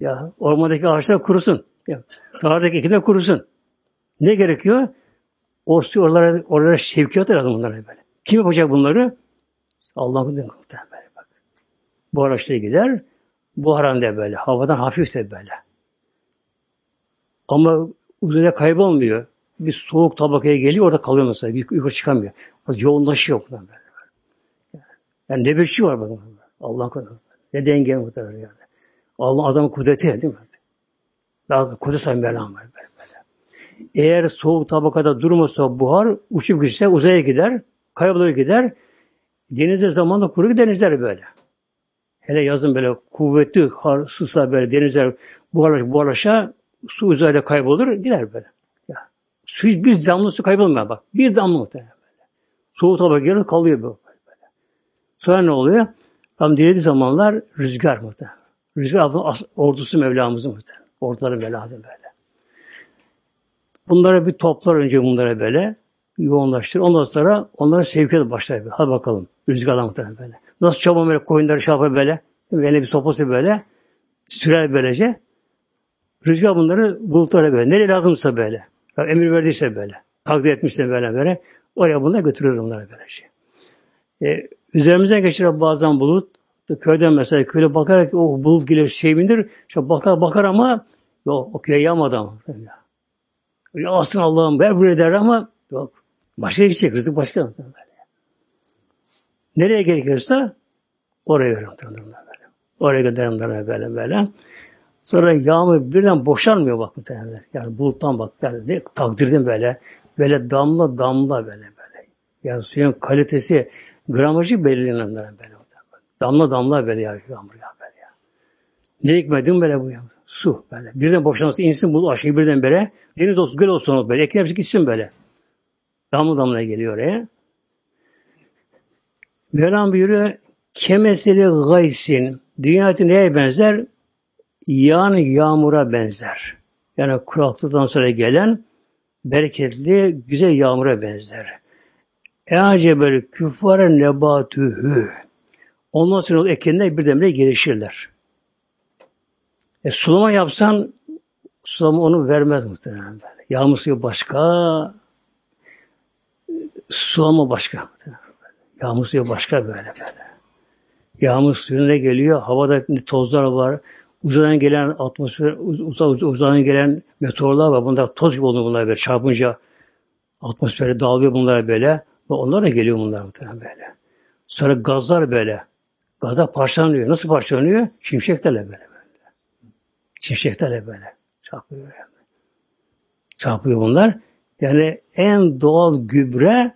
Ya ormandaki ağaçlar kurusun. Ya, dağdaki ekiler kurusun. Ne gerekiyor? Orsu oralara, oralara sevkiyat lazım bunlara böyle. Kim yapacak bunları? Allah'ın muhtemelen Bu araçlara gider. Buharan da böyle. Havadan hafif de böyle. Ama uzun kaybolmuyor. Bir soğuk tabakaya geliyor orada kalıyor mesela. Yukarı çıkamıyor. Yoğunlaşıyor buradan böyle. Yani ne bir şey var bakın. Allah kadar. Ne denge muhtemelen yani. Allah adamın kudreti değil mi? Daha kudret sayın belam var böyle. Eğer soğuk tabakada durmasa buhar uçup gitse uzaya gider, kaybolur gider. Denize zamanla kuru denizler böyle. Hele yazın böyle kuvvetli susa böyle denizler buharlaş, buharlaşa su uzayda kaybolur gider böyle. Ya. Su bir damla su kaybolmuyor bak. Bir damla muhtemelen böyle. Soğuk hava gelir kalıyor böyle. böyle. Sonra ne oluyor? Tam dilediği zamanlar rüzgar muhtemelen. Rüzgar ordusu Mevlamızın muhtemelen. Orduları Mevlamızın böyle. Bunlara bir toplar önce bunlara böyle yoğunlaştır. Ondan sonra onlara sevkiyat başlar. Hadi bakalım. Rüzgarla muhtemelen böyle. Nasıl çoban böyle koyunları şey yapar böyle. Böyle bir sopası böyle. Sürer böylece. Rüzgar bunları bulutlara böyle. Nereye lazımsa böyle. Ya emir verdiyse böyle. Takdir etmişse böyle böyle. Oraya bunlar götürür onlara böyle şey. Ee, üzerimize geçirir bazen bulut. Köyden mesela köyle bakarak o bulut gelir şey bindir. İşte bakar bakar ama yok o köye yağmadı ama. Yağsın Allah'ım ver buraya der ama yok. Başka gidecek. Rızık başka. Böyle. Nereye gerekiyorsa oraya veriyorum. Böyle. Oraya gönderiyorum böyle böyle. Sonra yağmur birden boşalmıyor bak muhtemelen. Yani buluttan bak. Yani takdirden böyle. Böyle damla damla böyle böyle. Yani suyun kalitesi gramajı belirlenen böyle. Damla damla böyle ya yağmur ya böyle ya. Ne hikmetin böyle bu ya. Su böyle. Birden boşanırsa insin bulu aşağı birden böyle. Deniz olsun, göl olsun böyle. Ekler hepsi gitsin böyle. Damla damla geliyor oraya. Mevlam buyuruyor kemeseli gaysin dünyatı neye benzer? Yani yağmura benzer. Yani kuraklıktan sonra gelen bereketli, güzel yağmura benzer. Eace böyle küffara nebatühü. Ondan sonra ekinler birdenbire gelişirler. E, sulama yapsan sulama onu vermez muhtemelen. Yağmur suyu başka, sulama başka. Yağmur suyu başka böyle böyle. Yağmur suyu ne geliyor? Havada tozlar var. uzaydan gelen atmosfer, uzay, uzaydan gelen meteorlar var. Bunlar toz gibi oluyor bunlar böyle çarpınca atmosfere dağılıyor bunlar böyle. Ve onlar da geliyor bunlar muhtemelen böyle. Sonra gazlar böyle. Gazlar parçalanıyor. Nasıl parçalanıyor? Şimşeklerle böyle. böyle. Şimşeklerle böyle. Çarpıyor yani. Çarpıyor bunlar. Yani en doğal gübre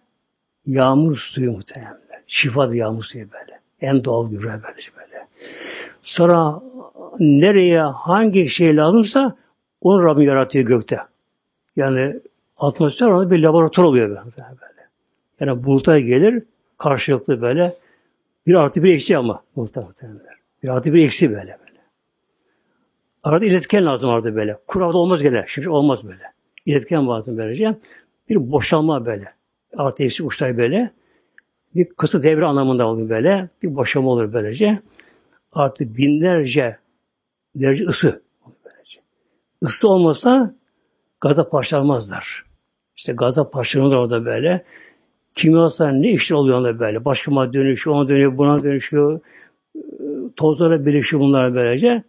yağmur suyu muhtemelen. Şifa yağmur suyu böyle. En doğal gübre böylece böyle. Sonra nereye hangi şey lazımsa onu Rabbim yaratıyor gökte. Yani atmosfer ona bir laboratuvar oluyor böyle. Yani bulutlar gelir karşılıklı böyle bir artı bir eksi ama bulutlar muhtemelenler. Bir artı bir eksi böyle böyle. Arada iletken lazım arada böyle. Kurada olmaz gene. Şimdi olmaz böyle. İletken lazım böylece. Bir boşalma böyle. Artı eksi uçlar böyle. Bir kısa devre anlamında oluyor böyle. Bir boşalma olur böylece. Artı binlerce derece ısı. Böylece. Isı olmasa gaza parçalanmazlar. İşte gaza parçalanır orada böyle. Kimyasal ne işler oluyor onda böyle. Başka madde dönüşüyor, ona dönüyor, buna dönüşüyor. Tozlara birleşiyor bunlar böylece.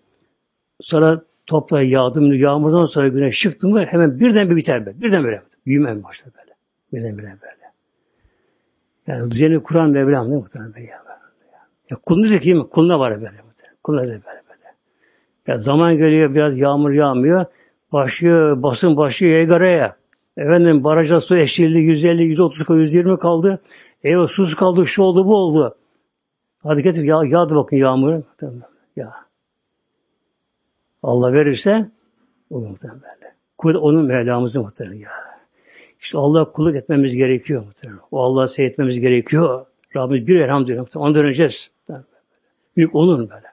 Sonra topla yağdım, yağmurdan sonra güneş çıktı mı hemen birden bir biter böyle. Birden böyle. Büyümeye başlar böyle. Birden bire böyle. Yani düzeni kuran Mevlam değil mi muhtemelen böyle ya. Ya kulun diyecek değil mi? Kuluna var böyle. Kuluna böyle böyle. Ya zaman geliyor biraz yağmur yağmıyor. Başlıyor, basın başlıyor Egara'ya. Efendim baraja su eşildi 150, 130, 120 kaldı. Eyvah sus kaldı, şu oldu, bu oldu. Hadi getir, yağ, yağdı bakın yağmur. Ya. Allah verirse o muhtemelen böyle. Kul onun Mevlamızı muhtemelen ya. İşte Allah kulluk etmemiz gerekiyor. O Allah'ı seyretmemiz gerekiyor. Rabbimiz bir elhamdülillah. Onu döneceğiz. Büyük onun böyle.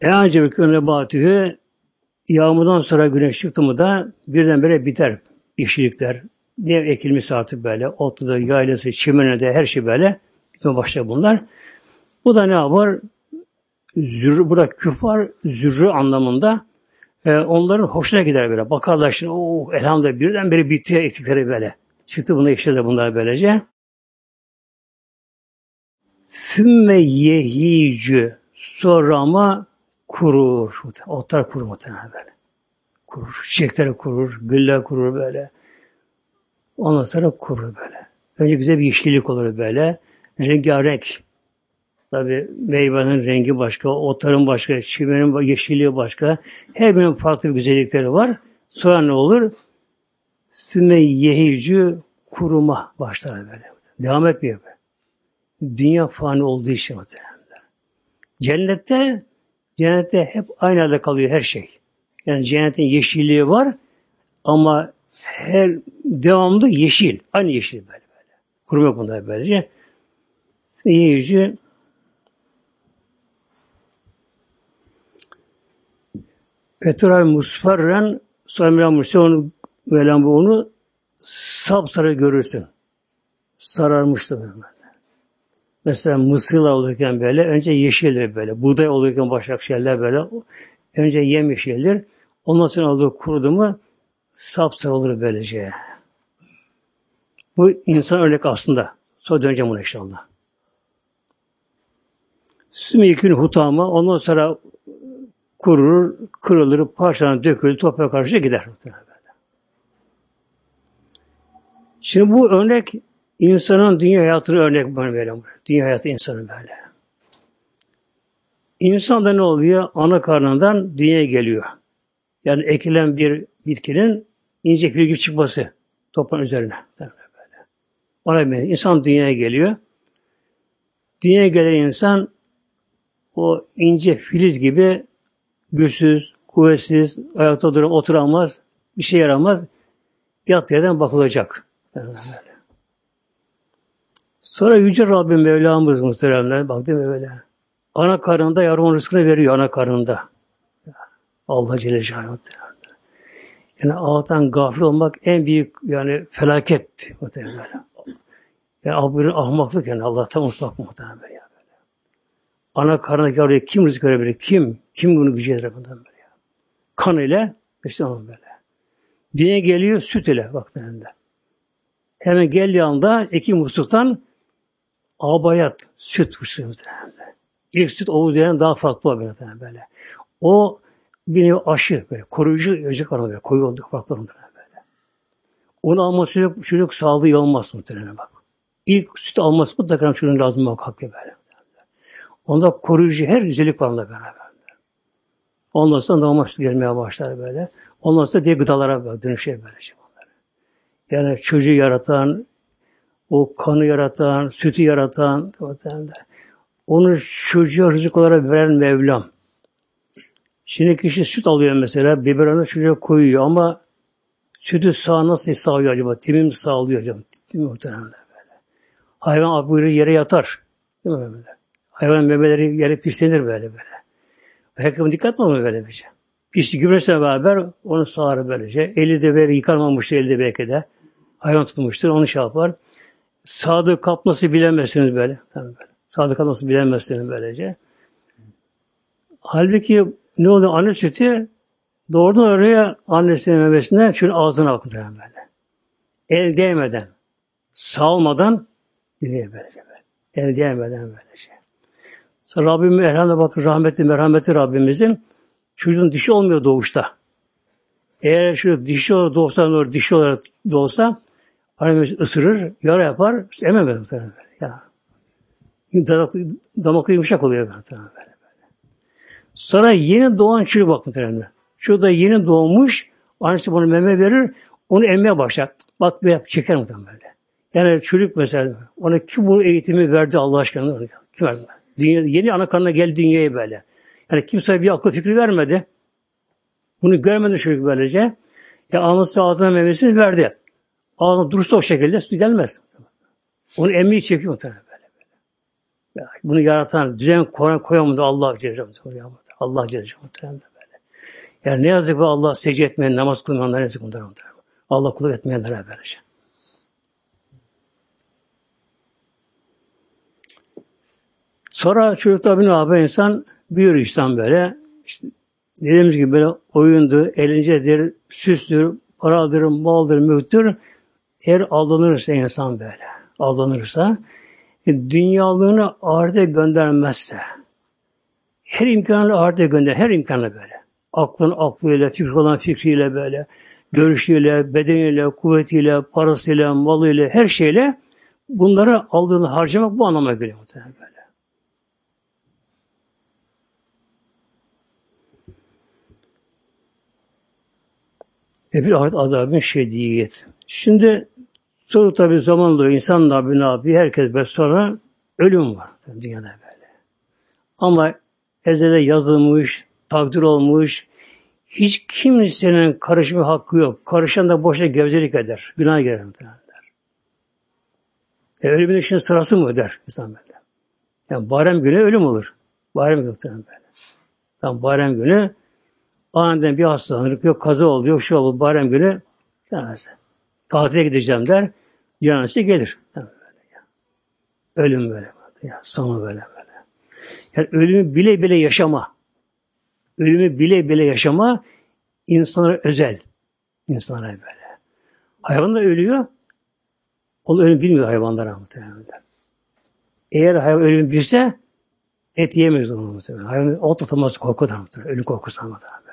Eğer bir könle batıyor, Yağmurdan sonra güneş çıktı mı da birdenbire biter yeşillikler. Ne ekilmiş artık böyle. Otluda, yaylası, çimenede her şey böyle. Bitme başlar bunlar. Bu da ne yapar? Zürrü, burada küfar zürrü anlamında e, onların hoşuna gider böyle. Bakarlar şimdi oh, elhamdülillah birdenbire bitti ektikleri böyle. Çıktı buna işledi bunlar böylece. Sümme yehicü sonra ama kurur. Otlar kurur muhtemelen böyle. Kurur. Çiçekler kurur. Güller kurur böyle. Ondan sonra kurur böyle. Önce güzel bir yeşillik olur böyle. Rengarenk. Tabi meyvenin rengi başka, otların başka, çimenin yeşilliği başka. Her birinin farklı bir güzellikleri var. Sonra ne olur? Sümme yehicü kuruma başlar böyle. Devam etmiyor böyle. Dünya fani olduğu için muhtemelen. Cennette Cennette hep aynı yerde kalıyor her şey. Yani cennetin yeşilliği var ama her devamlı yeşil. Aynı yeşil böyle böyle. Kurum yok bunda böylece. Yiyici Petrol musfarren sonra Musa onu Mevlam onu sapsarı görürsün. Sararmıştı böyle. Mesela mısır olurken böyle önce yeşildir böyle. Buğday olurken başka şeyler böyle. Önce yem yeşildir. Ondan sonra olur kurudu mu sapsarı olur böylece. Bu insan örnek aslında. Sonra döneceğim ona inşallah. Sümeyikün hutama ondan sonra kurur, kırılır, parçalanır, dökülür, toprağa karşı gider. Şimdi bu örnek İnsanın dünya hayatını örnek böyle. Dünya hayatı insanın böyle. İnsan da ne oluyor? Ana karnından dünyaya geliyor. Yani ekilen bir bitkinin ince fil gibi çıkması toprağın üzerine. Böyle. Ona bir insan dünyaya geliyor. Dünyaya gelen insan o ince filiz gibi güçsüz, kuvvetsiz, ayakta duran, oturamaz, bir şey yaramaz. Yat yerden bakılacak. Sonra Yüce Rabbim Mevlamız muhteremler bak değil mi böyle? Ana karnında yavrumun rızkını veriyor ana karnında. Allah Celle Celaluhu Yani Allah'tan gafil olmak en büyük yani felaket muhtemelen. Yani ahmaklık yani Allah'tan unutmak muhtemelen böyle. Ana karnındaki yavruya kim rızık verebilir? Kim? Kim bunu gücü eder bundan böyle? Kan ile Müslüman böyle. Dine geliyor süt ile böyle. Hemen geldiği anda iki musluktan abayat, süt fışkırıyor. İlk süt oğuz denen daha farklı oluyor böyle. O bir nevi aşı, böyle koruyucu özellik var böyle. Koyu olduk farklı oluyor böyle. Onu alması çocuk, çocuk sağlığı iyi olmaz muhtemelen bak. İlk süt alması mutlaka çocuğun lazım muhakkak böyle. Onda koruyucu her özellik var onda beraber. Ondan sonra normal süt gelmeye başlar böyle. Ondan sonra diye gıdalara dönüşüyor böylece bunları. Yani çocuğu yaratan, o kanı yaratan, sütü yaratan, onu çocuğa rızık olarak veren Mevlam. Şimdi kişi süt alıyor mesela, biberonunu çocuğa koyuyor ama sütü sağ nasıl sağlıyor acaba? Timim sağlıyor acaba? Mi muhtemelen? Hayvan akbuyruğu yere yatar. Değil mi? Hayvan memeleri yere pislenir böyle böyle. Herkese dikkat mi olmuyor böyle bir şey? Pisli gübresine beraber onu sağar böylece. Eli de böyle yıkanmamıştır eli de belki de. Hayvan tutmuştur, onu şey yapar. Sadık kapması bilemezsiniz böyle. Tabii böyle. Sadık kapması bilemezsiniz böylece. Halbuki ne oluyor? Anne sütü doğrudan oraya annesinin memesinden şöyle ağzına akıtır böyle. El değmeden, sağlmadan dinliyor böylece böyle. El değmeden böylece. Sonra Rabbim elhamdülillah bakın rahmetli merhametli Rabbimizin çocuğun dişi olmuyor doğuşta. Eğer şu dişi olarak doğsa, dişi olarak doğsa annemiz ısırır, yara yapar, ememez böyle. Ya. Damak, damak yumuşak oluyor böyle. Sonra yeni doğan çocuk bak muhtemelen. Şu da yeni doğmuş, annesi bunu meme verir, onu emmeye başlar. Bak bir çeker muhtemelen böyle. Yani çocuk mesela, ona kim bu eğitimi verdi Allah aşkına? Kim verdi? Dünya, yeni ana karnına geldi dünyaya böyle. Yani kimse bir akıl fikri vermedi. Bunu görmedi çocuk böylece. Ya anası ağzına memesini verdi. Ağzına durursa o şekilde su gelmez. Onu emmiyi çekiyor muhtemelen böyle. böyle. bunu yaratan, düzen koyan, koyamadı Allah Celle Allah Celle muhtemelen böyle. Yani ne yazık ki Allah secde etmeyen, namaz kılmayanlar yazık bunlar muhtemelen. Allah kulluk etmeyenlere böylece. Sonra çocuk tabi ne yapıyor insan? Büyür insan böyle. İşte dediğimiz gibi böyle oyundu, eğlencedir, süstür, paradır, maldır, mülktür. Eğer aldanırsa insan böyle, aldanırsa, e, dünyalığını ahirete göndermezse, her imkanı ahirete gönder, her imkanı böyle. Aklın aklıyla, fikir olan fikriyle böyle, görüşüyle, bedeniyle, kuvvetiyle, parasıyla, malıyla, her şeyle bunları aldığını harcamak bu anlama geliyor muhtemelen böyle. E bir ahiret azabın şediyet. Şimdi soru tabi zamanla insan tabi ne yapıyor? Herkes be sonra ölüm var tabii dünyada böyle. Ama ezele yazılmış, takdir olmuş, hiç kimsenin karışma hakkı yok. Karışan da boşa gevzelik eder. Günah girer muhtemelen. E ölümün için sırası mı öder insan böyle? Yani barem günü ölüm olur. Barem günü muhtemelen. Yani barem günü aniden bir hastalık yok, kaza oldu, yok şu oldu, barem günü demezse. Tatile gideceğim der, canlısı gelir. böyle ya. Ölüm böyle. Ya, sonu böyle böyle. Yani ölümü bile bile yaşama. Ölümü bile bile yaşama insanlara özel. İnsanlara böyle. Hayvan da ölüyor. Onu ölüm bilmiyor hayvanlara muhtemelen. Eğer hayvan ölüm bilse et yiyemez onu muhtemelen. Hayvan ot atılması korkudan muhtemelen. Ölüm korkusu muhtemelen.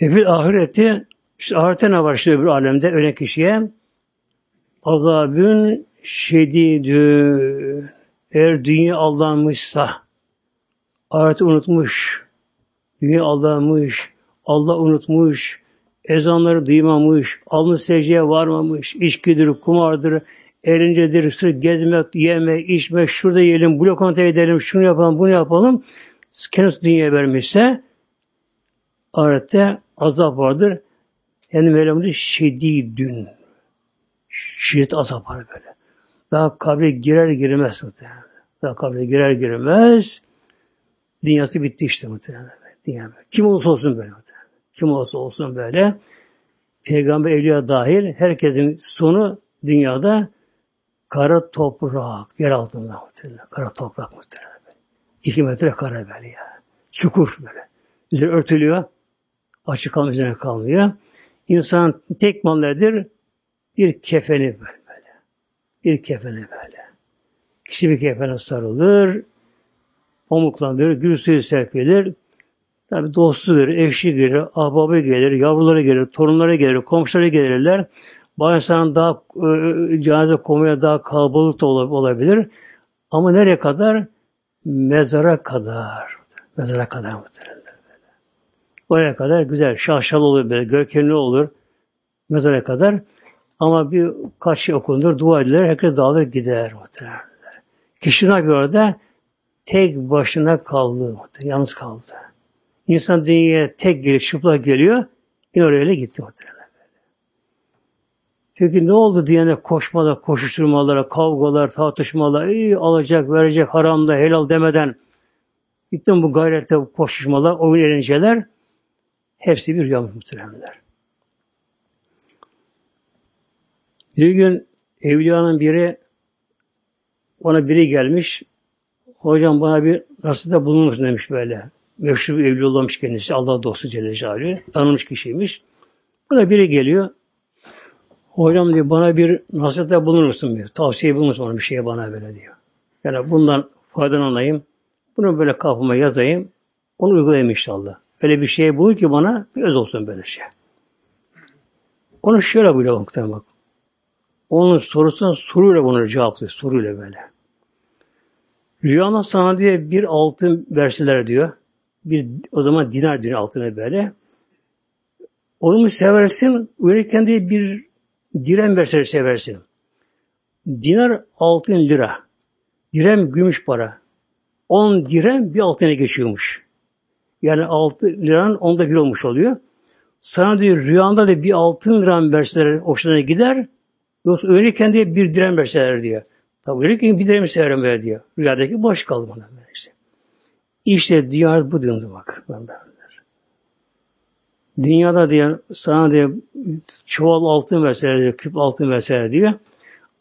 E bir ahirette işte ahirette ne işte bir alemde ölen kişiye? Azabün şedidü eğer dünya aldanmışsa ahireti unutmuş dünya aldanmış Allah unutmuş ezanları duymamış alnı secdeye varmamış içkidir, kumardır eğlencedir, sırf gezmek, yeme, içme, şurada yiyelim, bu lokantaya gidelim, şunu yapalım, bunu yapalım. Kendisi dünyaya vermişse ahirette azap vardır. Yani Mevlam'da şedidün. Şiddet azap var böyle. Daha kabre girer girmez muhtemelen. Daha kabre girer girmez dünyası bitti işte muhtemelen. Dünya böyle. Kim olursa olsun böyle muhtemelen. Kim olursa olsun böyle. Peygamber evliya dahil herkesin sonu dünyada kara toprak, yer altında muhtemelen. Kara toprak muhtemelen. İki metre kara böyle ya. Çukur böyle. Üzeri örtülüyor. Açık kalma üzerine kalmıyor. İnsan tek mal nedir? Bir kefeni böyle. Bir kefeni böyle. Kişi bir kefene sarılır, pamuklandırır, gül suyu serpilir. Tabi dostu gelir, eşi gelir, ahbabı gelir, yavruları gelir, torunları gelir, komşuları gelirler. Bazı insan daha e, cenaze koymaya daha kalabalık da olabilir. Ama nereye kadar? Mezara kadar. Mezara kadar muhtemelen. Oraya kadar güzel, şaşalı olur böyle, görkemli olur. Mezara kadar. Ama bir kaç şey okunur, dua edilir, herkes dağılır gider muhtemelen. Kişi ne yapıyor orada? Tek başına kaldı. Yalnız kaldı. İnsan dünyaya tek gelip çıplak geliyor. Yine oraya gitti muhtemelen. Çünkü ne oldu diyene koşmalar, koşuşturmalara, kavgalar, tartışmalar, iyi alacak, verecek, haramda, helal demeden gittim bu gayrette bu koşuşmalar, oyun eğlenceler hepsi bir rüya muhteremler. Bir gün evliyanın biri ona biri gelmiş. Hocam bana bir nasılda bulunmuş demiş böyle. Meşhur bir evli olmuş kendisi. Allah dostu Celle Celaluhu. Tanımış kişiymiş. Buna biri geliyor. Hocam diyor bana bir nasihatte bulunur musun diyor. Tavsiye bulunur musun bir şeye bana böyle diyor. Yani bundan faydalanayım. Bunu böyle kafama yazayım. Onu uygulayayım inşallah. Öyle bir şey bulur ki bana bir öz olsun böyle şey. Onu şöyle buyuruyor bak. Onun sorusuna soruyla bunu cevaplıyor. Soruyla böyle. Rüyana sana diye bir altın verseler diyor. Bir o zaman dinar dinar altına böyle. Onu mu seversin? Uyanırken diye bir direm verseler seversin. Dinar altın lira. Direm gümüş para. On direm bir altına geçiyormuş. Yani altı liranın onda bir olmuş oluyor. Sana diyor rüyanda da bir altın liran verseler hoşuna gider. Yoksa öyleyken diye bir direm verseler diyor. Tabi öyleyken bir direm severim böyle diyor. Rüyadaki boş kaldı bana işte. İşte dünya bu durumda bak. Dünyada diyor sana diyor çuval altın verseler diyor, küp altın verseler diyor.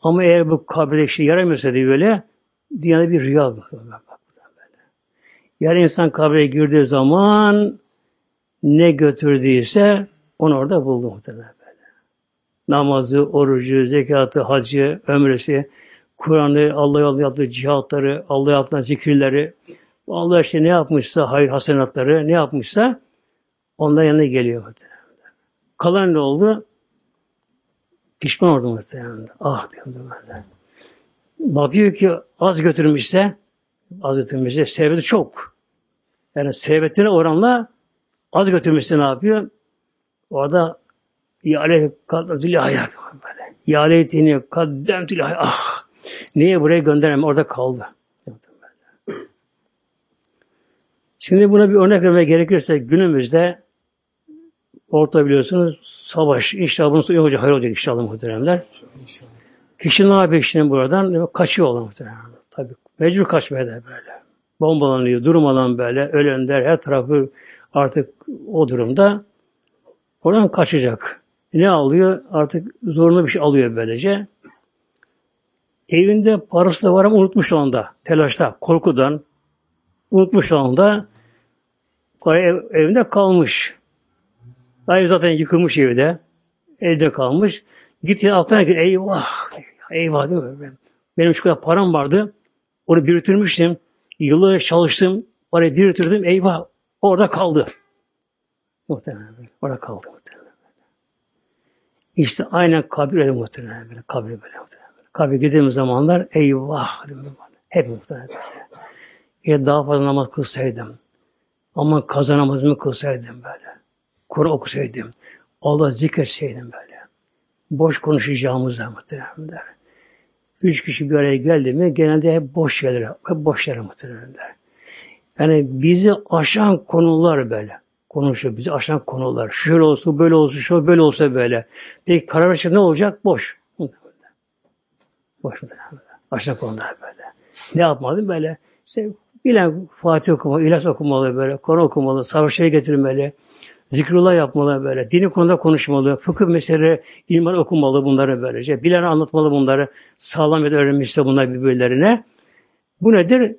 Ama eğer bu kabile işi yaramıyorsa diyor böyle dünyada bir rüya bak. Yani insan kabre girdiği zaman ne götürdüyse onu orada buldu muhtemelen. Namazı, orucu, zekatı, hacı, ömresi, Kur'an'ı, Allah'a yolunda yaptığı cihatları, Allah'a yaptığı zikirleri, Allah işte ne yapmışsa, hayır hasenatları ne yapmışsa ondan yanına geliyor muhtemelen. Kalan ne oldu? Pişman oldu muhtemelen. Ah diyorum böyle. Bakıyor ki az götürmüşse, az götürmüşse, serveti çok. Yani servetine oranla az götürmüşse ne yapıyor? Orada yâle kaddemtül hayat böyle. Yâle dini kaddemtül hayat. Ah! Niye buraya gönderemem? Orada kaldı. Şimdi buna bir örnek vermeye gerekirse günümüzde orta biliyorsunuz savaş. İnşallah bunun sonu olacak, hayır olacak inşallah muhteremler. Kişi ne yapıyor şimdi buradan? Kaçıyor olan muhteremler. Tabii mecbur kaçmaya da böyle bombalanıyor, durmadan böyle ölenler her tarafı artık o durumda oradan kaçacak. Ne alıyor? Artık zorunlu bir şey alıyor böylece. Evinde parası da var ama unutmuş onda. Telaşta, korkudan. Unutmuş onda. Para ev, evinde kalmış. Ev zaten yıkılmış evde. Evde kalmış. Gitti aklına git. Eyvah! Eyvah değil mi? Benim şu kadar param vardı. Onu biriktirmiştim. Yıllar çalıştım, oraya biriktirdim, eyvah orada kaldı. Muhtemelen Orada kaldı muhtemelen İşte aynen kabir öyle muhtemelen böyle. Kabir böyle muhtemelen böyle. Kabir gittiğimiz zamanlar eyvah dedim Hep muhtemelen böyle. Ya daha fazla namaz kılsaydım. Ama kaza namazımı kılsaydım böyle. Kur'an okusaydım. Allah zikretseydim böyle. Boş konuşacağımızda muhtemelen. Üç kişi bir araya geldi mi genelde hep boş şeyler, hep boş muhtemelen. Yani bizi aşan konular böyle. Konuşuyor bizi aşan konular. Şöyle olsun, böyle olsun, şöyle böyle olsa böyle. Peki karar verirse ne olacak? Boş. Boş muhtemelen. Aşan konular böyle. Ne yapmalı böyle? İşte bilen Fatih okumalı, ilaç okumalı böyle, Kur'an okumalı, savaşları getirmeli, zikrullah yapmalı böyle, dini konuda konuşmalı, fıkıh mesele, iman okumalı bunları böylece, bilen anlatmalı bunları, sağlam et öğrenmişse bunlar birbirlerine. Bu nedir?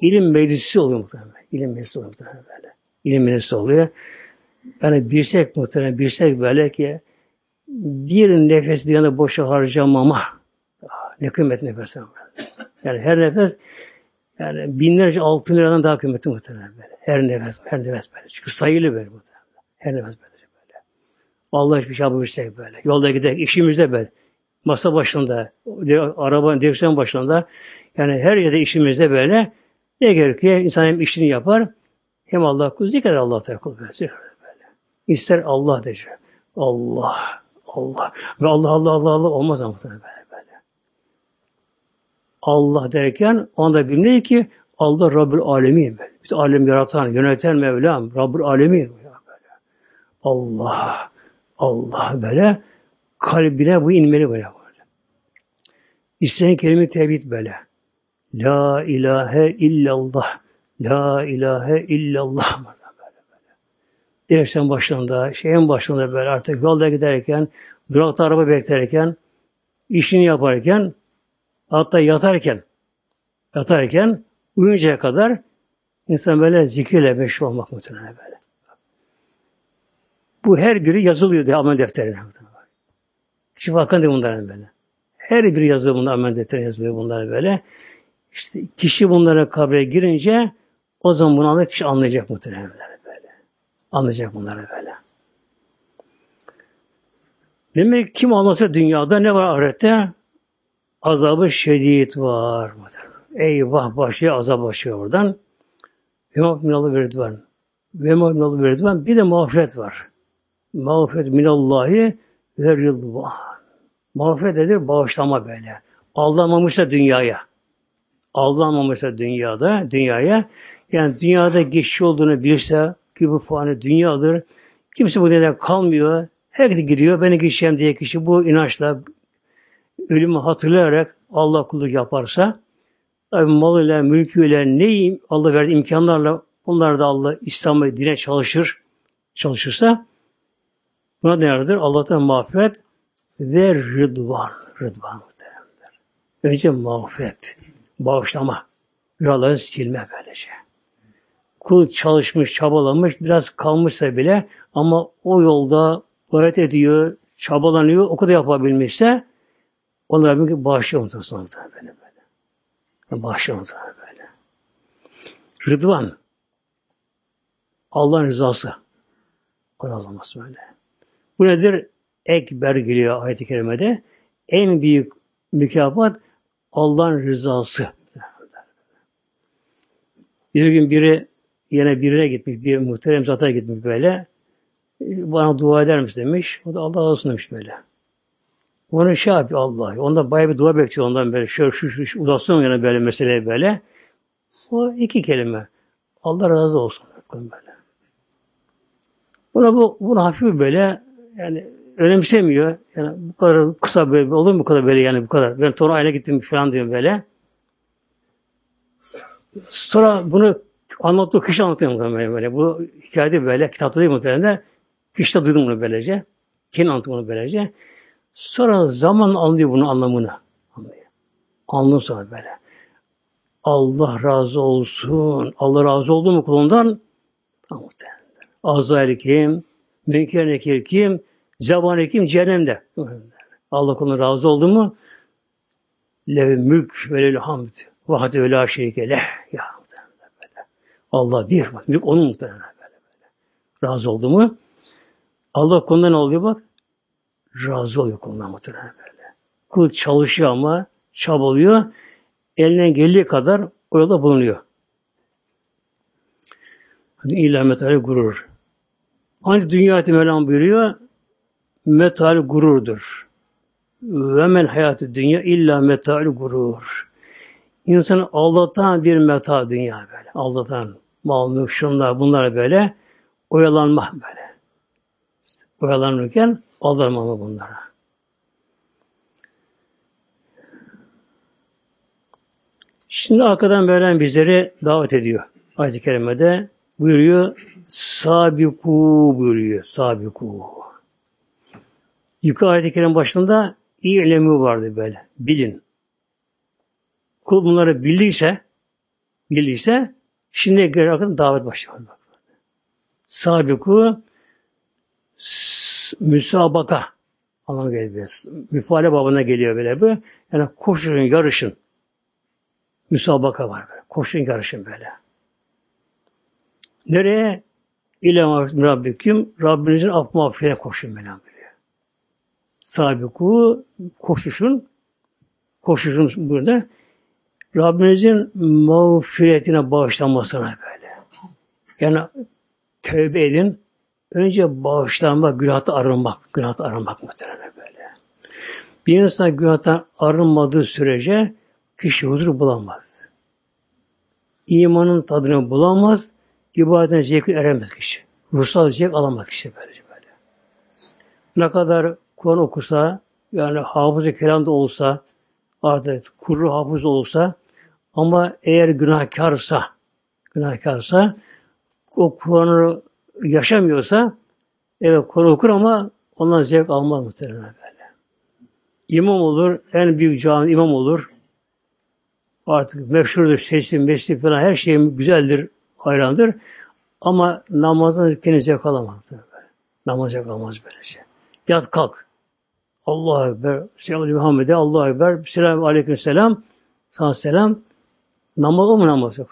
İlim meclisi oluyor muhtemelen. İlim meclisi oluyor muhtemelen böyle. İlim meclisi oluyor. Yani birsek muhtemelen, birsek böyle ki bir nefes dünyanı boşa harcamama. Ah, ne kıymet nefes Yani her nefes yani binlerce altın liradan daha kıymetli muhtemelen böyle. Her nefes, her nefes böyle. Çünkü sayılı böyle muhtemelen. Her nefes böyle. böyle. Allah hiçbir şey yapabilirsek böyle. Yolda giderek, işimizde böyle. Masa başında, araba direksiyon başında yani her yerde işimizde böyle ne gerekiyor? İnsan hem işini yapar hem Allah kul zikreder Allah Teala kul böyle. İster Allah diyecek. Allah, Allah. Ve Allah, Allah, Allah, Allah olmaz ama böyle böyle. Allah derken onda bilmeyi ki Allah Rabbül Alemin. Biz alem yaratan, yöneten Mevlam, Rabbül Alemin. Böyle. Allah, Allah böyle kalbine bu inmeli böyle. İsteyen kelime tevhid böyle. La ilahe illallah. La ilahe illallah. Böyle böyle. Direksiyon başlarında, şeyin başlarında böyle artık yolda giderken, durakta araba beklerken, işini yaparken, hatta yatarken, yatarken, uyuncaya kadar insan böyle zikirle meşhur olmak muhtemelen böyle. Bu her biri yazılıyor diye amel defterine. Kişi bakın bunların böyle. Her biri yazıyor bunlar, amel defterine yazılıyor bunlar böyle. İşte kişi bunlara kabre girince o zaman bunu anlayacak, kişi anlayacak muhtemelen böyle. Anlayacak bunları böyle. Demek kim anlasa dünyada ne var ahirette? Azabı şiddet var. Eyvah başlıyor, azap başlıyor oradan. Ve minallah veridvan. Ve minallah veridvan. Bir de mağfiret var. Mağfiret minallahi ve rıdvan. Mağfiret nedir? Bağışlama böyle. Aldanmamışsa dünyaya. Aldanmamışsa dünyada, dünyaya. Yani dünyada geçiş olduğunu bilse ki bu fani dünyadır. Kimse bu neden kalmıyor. Herkes gidiyor. Ben geçeceğim diye kişi bu inançla ölümü hatırlayarak Allah kulluk yaparsa tabi malıyla, mülküyle, neyim Allah verdiği imkanlarla onlar da Allah İslam'a dine çalışır, çalışırsa buna nelerdir? Allah'tan mağfiret ve rıdvan. Rıdvan muhteremler. Önce mağfiret, bağışlama. Günahları silme böylece. Kul çalışmış, çabalamış, biraz kalmışsa bile ama o yolda gayret ediyor, çabalanıyor, o kadar yapabilmişse onlara bir bağışlıyor muhtemelen böyle böyle. Bağışlıyor muhtemelen böyle. Rıdvan. Allah'ın rızası. O razı olması böyle. Bu nedir? Ekber geliyor ayet-i kerimede. En büyük mükafat Allah'ın rızası. Bir gün biri yine birine gitmiş, bir muhterem zata gitmiş böyle. Bana dua eder misin demiş. O da Allah olsun demiş böyle. Onu şey yapıyor Allah. Ondan bayağı bir dua bekliyor ondan böyle. Şöyle şu şu, şu uzatsın yana böyle meseleye böyle. O iki kelime. Allah razı olsun. Böyle. Buna bu, bunu hafif böyle yani önemsemiyor. Yani bu kadar kısa böyle olur mu bu kadar böyle yani bu kadar. Ben sonra aile gittim falan diyorum böyle. Sonra bunu anlattığı kişi anlatıyor böyle, böyle. Bu hikayede böyle kitapta değil muhtemelen. Kişide duydum bunu böylece. Kendi anlattı bunu böylece. Sonra zaman anlıyor bunun anlamını. Anlıyor. Anlıyor sonra böyle. Allah razı olsun. Allah razı oldu mu kulundan? Tamam Azrail kim? Münker nekir kim? Zeban kim? Cehennemde. Allah kuluna razı oldu mu? Lev mülk ve lel hamd. Vahde ve la şerike leh. Ya. Allah bir. Mülk onun muhtemelen böyle böyle. Razı oldu mu? Allah konudan oluyor bak? Razı oluyor konudan muhtemelen böyle. Kul çalışıyor ama çabalıyor. Elinden geldiği kadar o yolda bulunuyor. Hani İlah metali gurur. Hani dünya ayeti Mevlam buyuruyor, metal gururdur. Ve men hayatı dünya illa metal gurur. İnsanı aldatan bir meta dünya böyle. Aldatan mal, mülk, şunlar, bunlar böyle. Oyalanma böyle. Oyalanırken aldanmama bunlara. Şimdi arkadan böyle bizleri davet ediyor. Ayet-i Kerime'de buyuruyor sabiku buyuruyor. Sabiku. Yukarı ayet-i kerim başında ilemi vardı böyle. Bilin. Kul bunları bildiyse bildiyse şimdi geri akın davet başlıyor. Sabiku müsabaka anlamı geliyor. Müfale babına geliyor böyle bu. Yani koşun, yarışın. Müsabaka var böyle. Koşun yarışın böyle. Nereye? İle Rabbiküm Rabbinizin af mağfirine koşun böyle. Sabiku koşuşun koşuşun burada Rabbinizin mağfiretine bağışlanmasına böyle. Yani tövbe edin. Önce bağışlanmak, günahta arınmak, günahta arınmak muhtemelen böyle. Bir insan günahtan arınmadığı sürece kişi huzur bulamaz. İmanın tadını bulamaz, ibadetin zevki eremez kişi. Ruhsal zevk alamaz kişi böylece böyle. Ne kadar Kur'an okusa, yani hafız-ı kelam da olsa, artık kuru hafız olsa, ama eğer günahkarsa, günahkarsa, o Kur'an'ı yaşamıyorsa, evet Kur'an okur ama ondan zevk almaz muhtemelen böyle. İmam olur, en büyük cami imam olur. Artık meşhurdur, sesli, mesli falan her şey güzeldir, hayrandır. Ama namazdan kendini zevk alamaz. Namaz zevk almaz böyle şey. Yat kalk. Allahu Ekber. Selam Muhammed'e Allahu Ekber. Selamun Aleyküm Selam. Sana selam. Namaz mu namaz yok.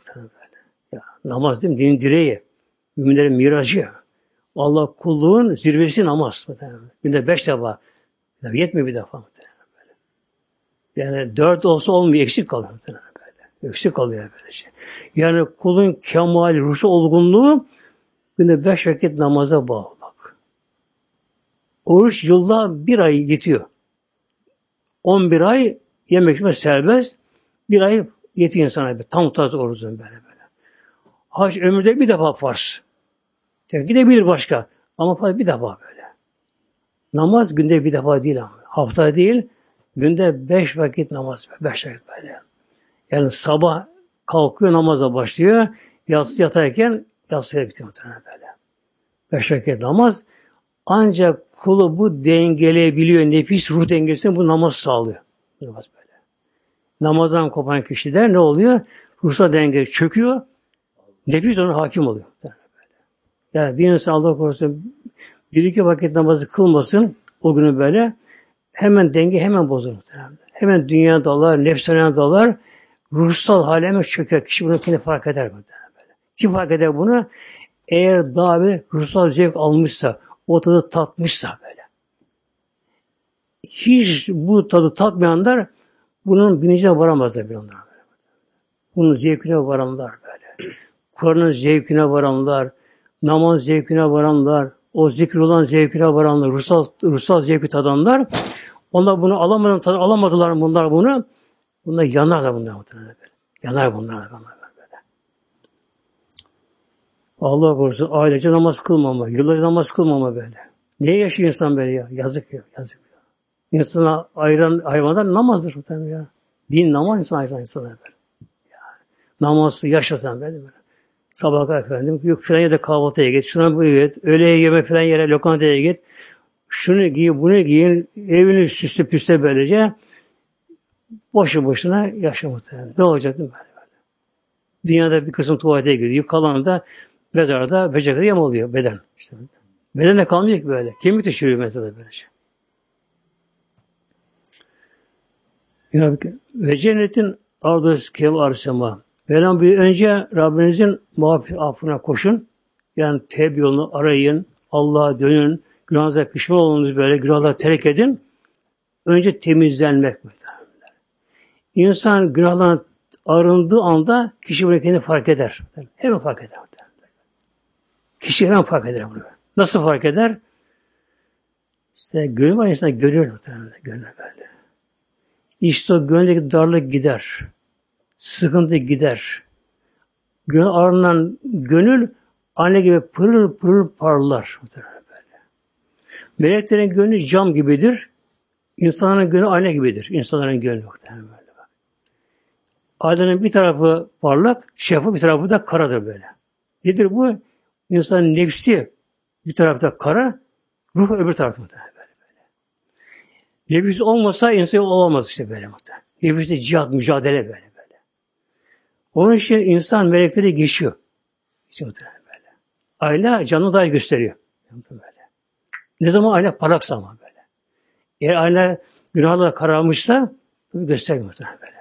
Ya, namaz değil mi? Dinin direği. Müminlerin miracı. Allah kulluğun zirvesi namaz. Günde beş defa. Yetmiyor bir defa. Yani dört olsa olmuyor. Eksik kalıyor. Eksik kalıyor böyle şey. Yani kulun kemal, ruhsu olgunluğu günde beş vakit namaza bağlı bak. Oruç yılda bir ay yetiyor. On bir ay yemek içmek serbest. Bir ay yetiyor insana. Bir, tam tarz orucun böyle böyle. Hac ömürde bir defa farz. Gidebilir başka. Ama farz bir defa böyle. Namaz günde bir defa değil ama. Hafta değil. Günde beş vakit namaz. Beş vakit böyle. Yani sabah kalkıyor namaza başlıyor. Yatsı yatarken yatsıya bitiyor muhtemelen böyle. Beş vakit namaz. Ancak kulu bu dengeleyebiliyor. Nefis ruh dengesini bu namaz sağlıyor. Namaz böyle. Namazdan kopan kişiler ne oluyor? Ruhsal denge çöküyor. Nefis ona hakim oluyor. Yani bir insan Allah korusun bir iki vakit namazı kılmasın o günü böyle hemen denge hemen bozulur. Hemen dünya dalar, nefsane dalar, ruhsal haleme çöker. Kişi bunu kendi fark eder. Böyle. Kim fark eder bunu? Eğer daha bir ruhsal zevk almışsa, o tadı tatmışsa böyle. Hiç bu tadı tatmayanlar bunun bilincine varamazlar bir onlar. Bunun zevkine varanlar böyle. Kur'an'ın zevkine varanlar, namaz zevkine varanlar, o zikir olan zevkine varanlar, ruhsal, ruhsal zevki tadanlar, onlar bunu alamadılar, tadı alamadılar bunlar bunu. Bunlar yanar da bunlar muhtemelen böyle. Yanar bunlar, bunlar böyle. Allah korusun ailece namaz kılmama, yıllarca namaz kılmama böyle. Niye yaşıyor insan böyle ya? Yazık ya, yazık ya. İnsana ayıran hayvanlar namazdır muhtemelen ya. Din namaz insan ayıran insana böyle. Ya. Namazı yaşasan böyle böyle. Sabah efendim, yok filan yerde kahvaltıya git, şuna bu git, öğleye yeme filan yere lokantaya git, şunu giy, bunu giyin, evini süslü püste böylece, boşu boşuna yaşa muhtemelen. Ne olacak değil mi? Böyle böyle. Dünyada bir kısım tuvalete gidiyor, kalan da mezarda böcekleri yem oluyor beden. İşte. Beden de kalmıyor ki böyle. Kemik taşıyor mezarda böylece. Ve cennetin ardı kev arsema. Mevlam bir önce Rabbinizin mağfiret affına koşun. Yani tevbe yolunu arayın. Allah'a dönün. Günahınıza pişman olunuz böyle. Günahları terk edin. Önce temizlenmek. İnsan günahlardan arındığı anda kişi bunu kendini fark eder. Hemen fark eder. Kişi hemen fark eder bunu. Nasıl fark eder? İşte gönül var insan gönül gönül böyle. İşte o gönüldeki darlık gider. Sıkıntı gider. Gönül arınan gönül anne gibi pırıl pırıl parlar. Böyle. Meleklerin gönlü cam gibidir. İnsanların gönlü ayna gibidir. İnsanların gönlü muhtemelen böyle. Aynanın bir tarafı parlak, şeffaf bir tarafı da karadır böyle. Nedir bu? İnsanın nefsi bir tarafta kara, ruh öbür tarafta böyle. böyle. Nefis olmasa insan olamaz işte böyle muhtemelen. Nefiste cihat, mücadele böyle böyle. Onun için insan melekleri geçiyor. İşte muhtemelen böyle. Ayna canlı dahi gösteriyor. Böyle. Ne zaman ayna parlaksa ama böyle. Eğer ayna günahla kararmışsa göstermiyor muhtemelen böyle.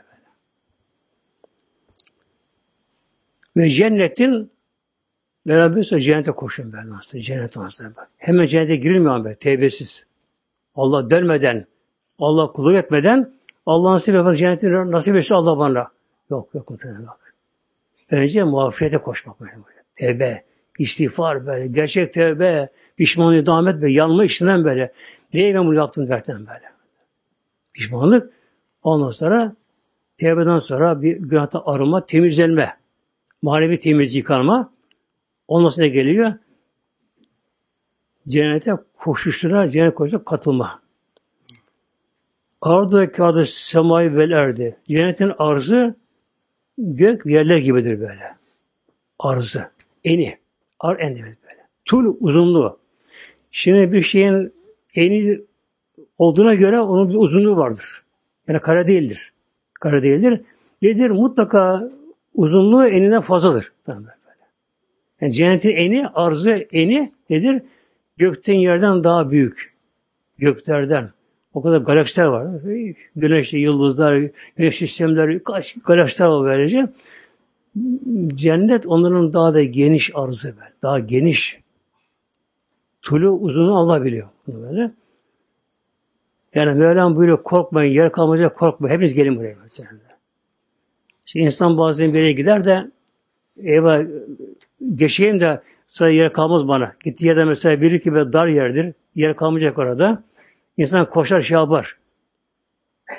Ve cennetin beraber cennete koşun ben nasıl cennet nasıl bak. Hemen cennete girilmiyor be tevbesiz. Allah dönmeden, Allah kulluk etmeden Allah nasip yapar cenneti nasip etsin Allah bana. Yok yok muhtemelen bak. Önce muafiyete koşmak böyle. Tevbe, istiğfar böyle, gerçek tevbe, pişmanlığı devam etme, yanma işinden böyle. Niye ben bunu yaptım derken böyle. Pişmanlık, ondan sonra tevbeden sonra bir günahta arınma, temizlenme. Manevi temiz yıkanma. Ondan sonra geliyor? Cennete koşuştura, cennet koşuştura katılma. Ardı kağıdı semayı vel erdi. Cennetin arzı gök yerler gibidir böyle. Arzı. Eni. Ar en böyle. Tul uzunluğu. Şimdi bir şeyin eni olduğuna göre onun bir uzunluğu vardır. Yani kare değildir. Kare değildir. Nedir? Mutlaka uzunluğu eninden fazladır. Yani cennetin eni, arzı eni nedir? Gökten yerden daha büyük. Göklerden. O kadar galaksiler var. Güneşli yıldızlar, güneş sistemleri, kaç galaksiler var böylece. Cennet onların daha da geniş arzı böyle. Daha geniş. Tulu uzunu Allah biliyor. Böyle. Yani Mevlam buyuruyor korkmayın, yer kalmayacak korkmayın. Hepiniz gelin buraya. Şimdi insan bazen bir yere gider de eyvah geçeyim de sonra yer kalmaz bana. Gittiği yerde mesela biri ki dar yerdir. Yer kalmayacak orada. İnsan koşar şey yapar.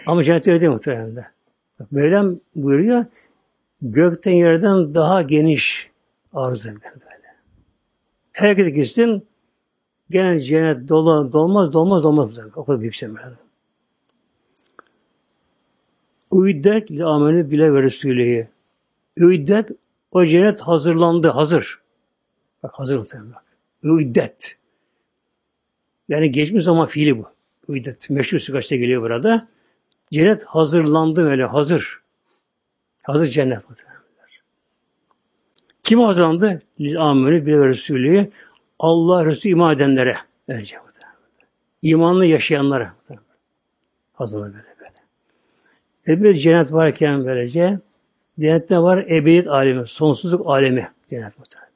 Ama cennet öyle değil muhtemelen de. Mevlam buyuruyor gökten yerden daha geniş arz böyle. Herkes gitsin gene cennet dolu, dolmaz, dolmaz, dolmaz. O kadar büyük şey Mevlam. Üiddet li ameli bile ve Resulü'ye. Üiddet o cennet hazırlandı, hazır. Bak hazır muhtemelen. Üiddet. Yani geçmiş zaman fiili bu. Üiddet. Meşhur sıkaçta geliyor burada. Cennet hazırlandı öyle, hazır. Hazır cennet. Kim hazırlandı? Lil ameli bile ve Resulü'ye. Allah Resulü iman edenlere. Önce. İmanlı yaşayanlara. Hazırlandı böyle. Ebedi cennet varken böylece cennette var ebediyet alemi, sonsuzluk alemi cennet muhtemelen.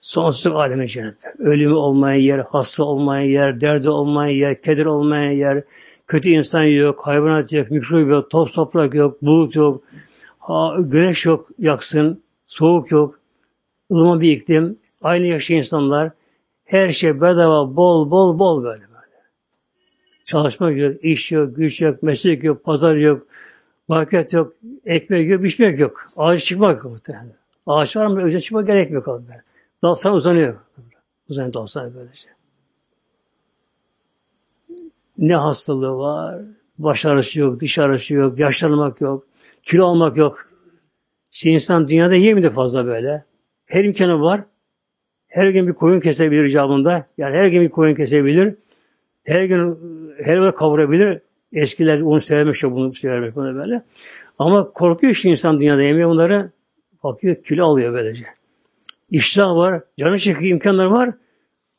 Sonsuzluk alemi cennet. Ölümü olmayan yer, hasta olmayan yer, derdi olmayan yer, keder olmayan yer, kötü insan yok, hayvanat yok, mikrop yok, toz toprak yok, bulut yok, ha, güneş yok yaksın, soğuk yok, ılıman bir iklim, aynı yaşayan insanlar, her şey bedava, bol bol bol böyle. Çalışmak yok, iş yok, güç yok, meslek yok, pazar yok, market yok, ekmek yok, biçmek yok. Ağaç çıkmak yok muhtemelen. Ağaç var ama önce çıkmak gerekmiyor abi. Dalsan uzanıyor. Uzanıyor dalsan böylece. Ne hastalığı var, baş ağrısı yok, diş ağrısı yok, yaşlanmak yok, kilo almak yok. Şimdi insan dünyada yemiyor fazla böyle. Her imkanı var. Her gün bir koyun kesebilir icabında. Yani her gün bir koyun kesebilir. Her gün helva kavurabilir. Eskiler onu sevmiş bunu sevmiş bunu böyle. Ama korkuyor işte insan dünyada yemiyor bunları. Bakıyor kilo alıyor böylece. İştah var, canı çekiyor, imkanlar var.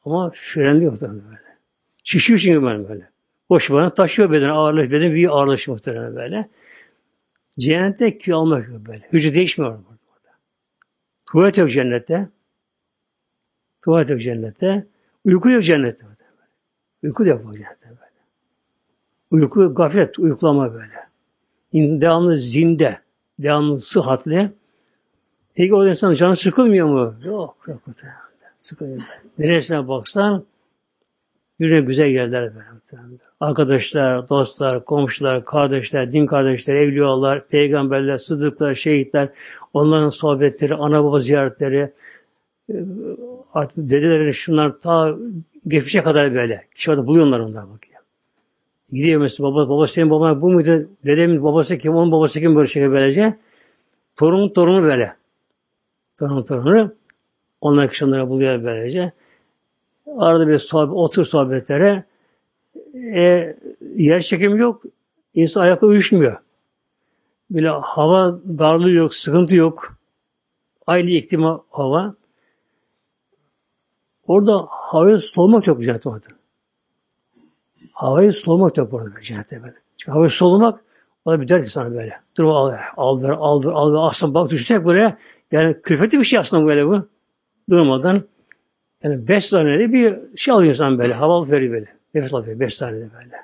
Ama frenliyor muhtemelen böyle. Şişiyor çünkü böyle böyle. Boş bana taşıyor beden, ağırlaş, beden büyük ağırlaş muhtemelen böyle. Cennette kilo almak yok böyle. Hücre değişmiyor burada. Tuvalet yok cennette. Tuvalet yok cennette. Uyku yok cennette. Uyku da cennette böyle. Uyku, gaflet, uyuklama böyle. Devamlı zinde, devamlı sıhhatli. Peki o insan canı sıkılmıyor mu? Yok, yok. Sıkılmıyor. Neresine baksan yine güzel yerler böyle. Arkadaşlar, dostlar, komşular, kardeşler, din kardeşler, evliyalar, peygamberler, sıddıklar, şehitler, onların sohbetleri, ana baba ziyaretleri, artık dedelerin şunlar ta geçmişe kadar böyle. Kişi orada buluyorlar onlar bakıyor. Gidiyor mesela baba, baba senin baban bu muydu? Dedemin babası kim? Onun babası kim böyle şey böylece? Torunun torunu böyle. Torun torunu. Onlar kişi onlara buluyor böylece. Arada bir sohbet, otur sohbetlere. E, yer çekimi yok. İnsan ayakta uyuşmuyor. Böyle hava darlığı yok, sıkıntı yok. Aynı iklim hava. Orada havayı solumak çok güzel orada. Havayı solumak çok orada cennette böyle. Çünkü havayı solumak o da bir dert sana böyle. Dur al, al ver, al ver, al ver. Bak düşecek buraya. Yani külfetli bir şey aslında böyle bu. Durmadan. Yani beş saniyede bir şey alıyor insan böyle. Havalı veriyor böyle. Nefes alıyor beş saniyede böyle.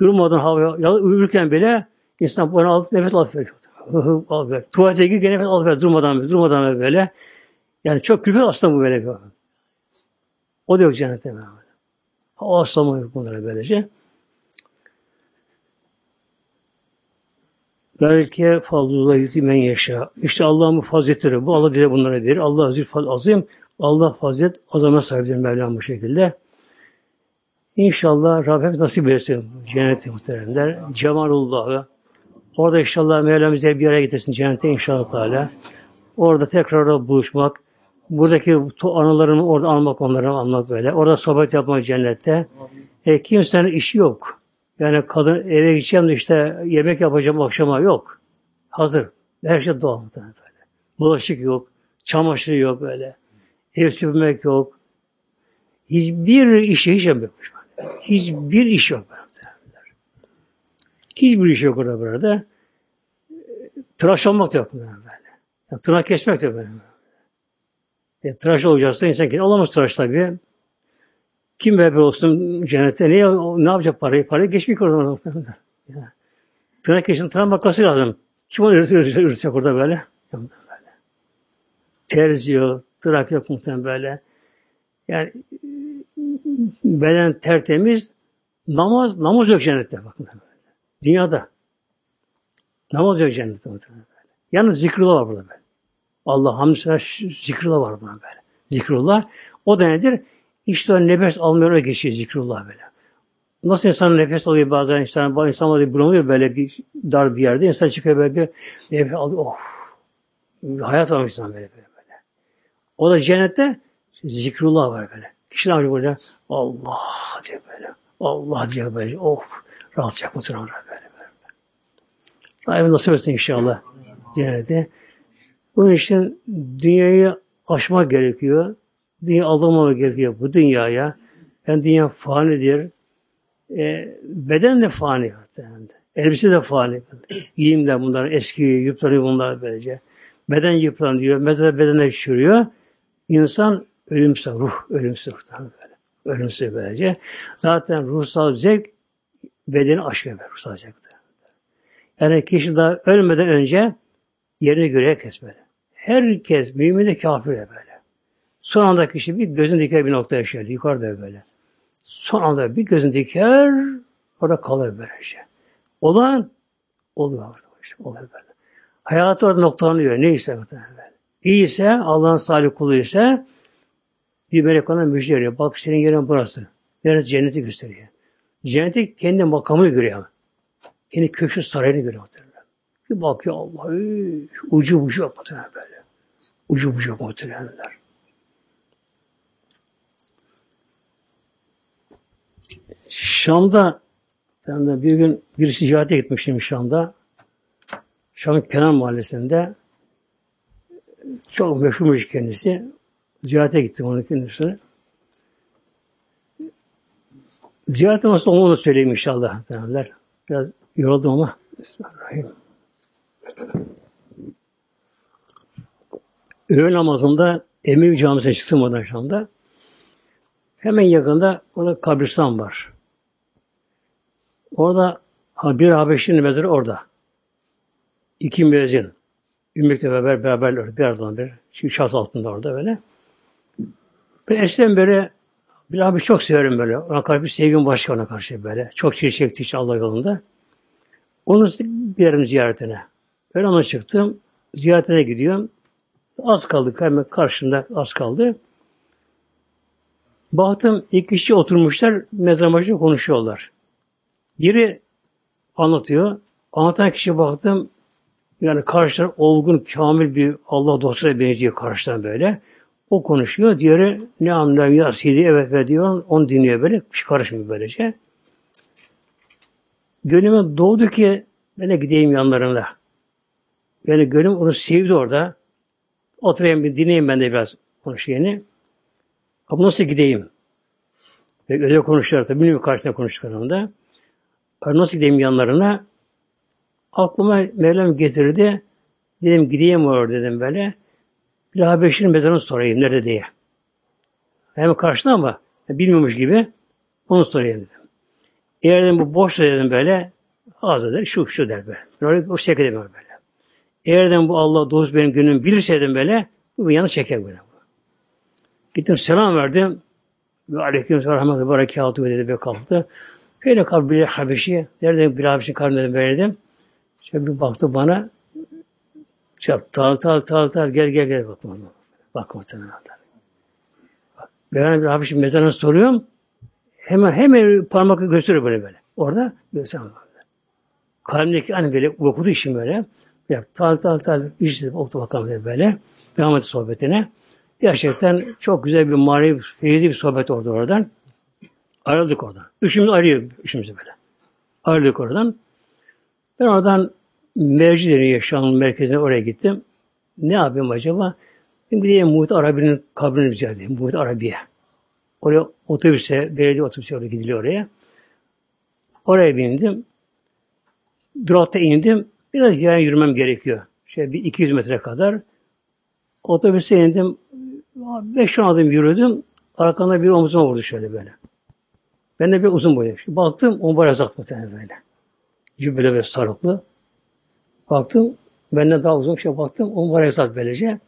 Durmadan hava uyurken bile insan bunu alıp nefes alıp veriyor. al Tuvalete girip nefes alıp veriyor. Durmadan böyle. Durmadan böyle. Yani çok külfet aslında bu böyle. O da yok cennette. Aslama yok bunlara böylece. Belki fazlullah yüti men yaşa. İşte Allah'ın faziletleri bu. Allah dile bunlara verir. Allah azim, azim. Allah fazilet azama sahiptir Mevlam bu şekilde. İnşallah Rabbim nasip etsin cenneti muhteremler. Cemalullah'ı. Orada inşallah Mevlam bize bir araya getirsin cennete inşallah Teala. Orada tekrar buluşmak. Buradaki anılarımı orada almak, onları almak böyle. Orada sohbet yapmak cennette. E, kimsenin işi yok. Yani kadın eve gideceğim de işte yemek yapacağım akşama yok. Hazır. Her şey doğal böyle. Bulaşık yok. Çamaşır yok böyle. Ev süpürmek yok. Hiçbir işi hiç yapmış. Hiçbir iş yok. Hiçbir iş yok orada burada. Tıraş olmak da yok böyle. Yani tırnak kesmek de böyle. E, tıraş olacaksa insan ki olamaz tıraş tabii. Kim beraber olsun cennete ne, ne yapacak parayı? Parayı geçmiyor oradan. Tırnak geçin tırnak makası lazım. Kim onu ürtecek orada böyle? Terzi yok, tırnak yok muhtemelen böyle. Yani beden tertemiz, namaz, namaz yok cennette bakın. Dünyada. Namaz yok cennette. Yalnız zikrullah var burada böyle. Allah hamdülillah zikrullah var burada böyle. Zikrullah. O da nedir? İşte nefes almıyor geçiyor zikrullah böyle. Nasıl insan nefes alıyor bazen insan, bazı insanlar bunalıyor böyle bir dar bir yerde. insan çıkıyor böyle bir nefes alıyor. Of. Hayat almış insan böyle böyle. böyle. O da cennette zikrullah var böyle. Kişi ne yapıyor böyle? Allah diyor böyle. Allah diyor böyle. Of. Rahatacak mısın böyle böyle. Rabbim nasip etsin inşallah. Cennette. Bunun için dünyayı aşmak gerekiyor. Dünya alınmamak gerekiyor bu dünyaya. Yani dünya fanidir. E, beden de fani. Elbise de fani. Giyim de bunlar eski yıpranıyor bunlar böylece. Beden yıpranıyor. Mesela bedene düşürüyor. İnsan ölümsüz, ruh ölümsüz. Böyle. Ölümsüz böylece. Zaten ruhsal zevk bedeni aşıyor. Ruhsal zevk. Yani kişi daha ölmeden önce yerine göre böyle. Herkes mümin de kafir böyle. Son anda kişi bir gözün diker bir nokta yaşar. Yukarıda böyle. Son anda bir gözün diker orada kalır böyle şey. Olan oluyor orada. Işte, oluyor böyle. Hayatı orada noktalanıyor. Neyse muhtemelen. İyi ise Allah'ın salih kulu ise bir melek ona müjde veriyor. Bak senin yerin burası. Neresi cenneti gösteriyor. Cenneti kendi makamını görüyor. Kendi köşkü sarayını görüyor. Muhtemelen. Bir bakıyor Allah. Ucu ucu muhtemelen böyle. Ucu ucu muhtemelenler. Şam'da ben de bir gün birisi ziyarete gitmiştim Şam'da. Şam'ın Kenan Mahallesi'nde çok meşhurmuş kendisi. Ziyarete gittim onun kendisine. Ziyarete nasıl olduğunu söyleyeyim inşallah. Derler. Biraz yoruldum ama. Bismillahirrahmanirrahim. Öğle namazında Emevi Camisi'ne çıktım oradan Şam'da. Hemen yakında orada kabristan var. Orada bir Habeşli'nin mezarı orada. İki müezzin. Ümmükle beraber beraberler. Bir aradan bir. Çünkü şahs altında orada böyle. Ben eskiden böyle bir abi çok severim böyle. Ona karşı bir sevgim başka ona karşı böyle. Çok çile çekti işte Allah yolunda. Onu bir yerim ziyaretine. Ben ona çıktım. Ziyaretine gidiyorum. Az kaldı. Hemen karşında az kaldı. Baktım iki kişi oturmuşlar mezar başında konuşuyorlar. Biri anlatıyor. Anlatan kişi baktım yani karşılar olgun, kamil bir Allah dostuna benziyor karşıdan böyle. O konuşuyor. Diğeri ne anlayayım ya sidi evet ve diyor. Onu dinliyor böyle. Şey karışmıyor böylece. Gönlüme doğdu ki ben de gideyim yanlarına. Yani gönlüm onu sevdi orada. Oturayım bir dinleyeyim ben de biraz konuşayım. Ama nasıl gideyim? Ve öyle konuşuyorlar tabii. Bilmiyorum karşısında konuştuklarında. Nasıl gideyim yanlarına? Aklıma Mevlam getirdi. Dedim gideyim oraya dedim böyle. Bir Habeşi'nin mezarını sorayım nerede diye. Hem karşıda ama bilmiyormuş gibi onu sorayım dedim. Eğer dedim bu boş dedim böyle ağzı der şu şu der böyle. Öyle o şekilde böyle. Eğer dedim bu Allah doğrusu benim günüm bilirse dedim böyle bu yanı çeker böyle. Gittim selam verdim. Ve aleyküm selam rahmetli berekatü dedi ve kalktı. Böyle kalktı bir Habeşi. Nereden bir Habeşi karnı dedim verdim. Şöyle bir baktı bana. Şey tal tal tal tal gel gel gel bak bak. Bak muhtemelen. Ben bir Habeşi mezarına soruyorum. Hemen hemen parmakla gösteriyor böyle böyle. Orada gösteriyor böyle. Kalbimdeki hani böyle okudu işim böyle. Ya, tal tal tal işte okudu bakalım böyle. Devam etti sohbetine. Gerçekten çok güzel bir manevi, feyizli bir sohbet oldu oradan. Ayrıldık oradan. Üçümüz arıyor, üçümüz böyle. Ayrıldık oradan. Ben oradan merci deniyor Şam'ın merkezine oraya gittim. Ne yapayım acaba? Bir de Muhit Arabi'nin kabrini rica edeyim. Muhit Arabi'ye. Oraya otobüse, belediye otobüse oraya gidiliyor oraya. Oraya bindim. Durakta indim. Biraz yani yürümem gerekiyor. Şey bir 200 metre kadar. Otobüse indim. Beş on adım yürüdüm. Arkamda bir omzuma vurdu şöyle böyle. Ben de bir uzun boylu. Baktım ombar uzaktı muhtemelen böyle. Cübbeli böyle sarıklı. Baktım benden daha uzun bir şey baktım. Ombar uzak böylece.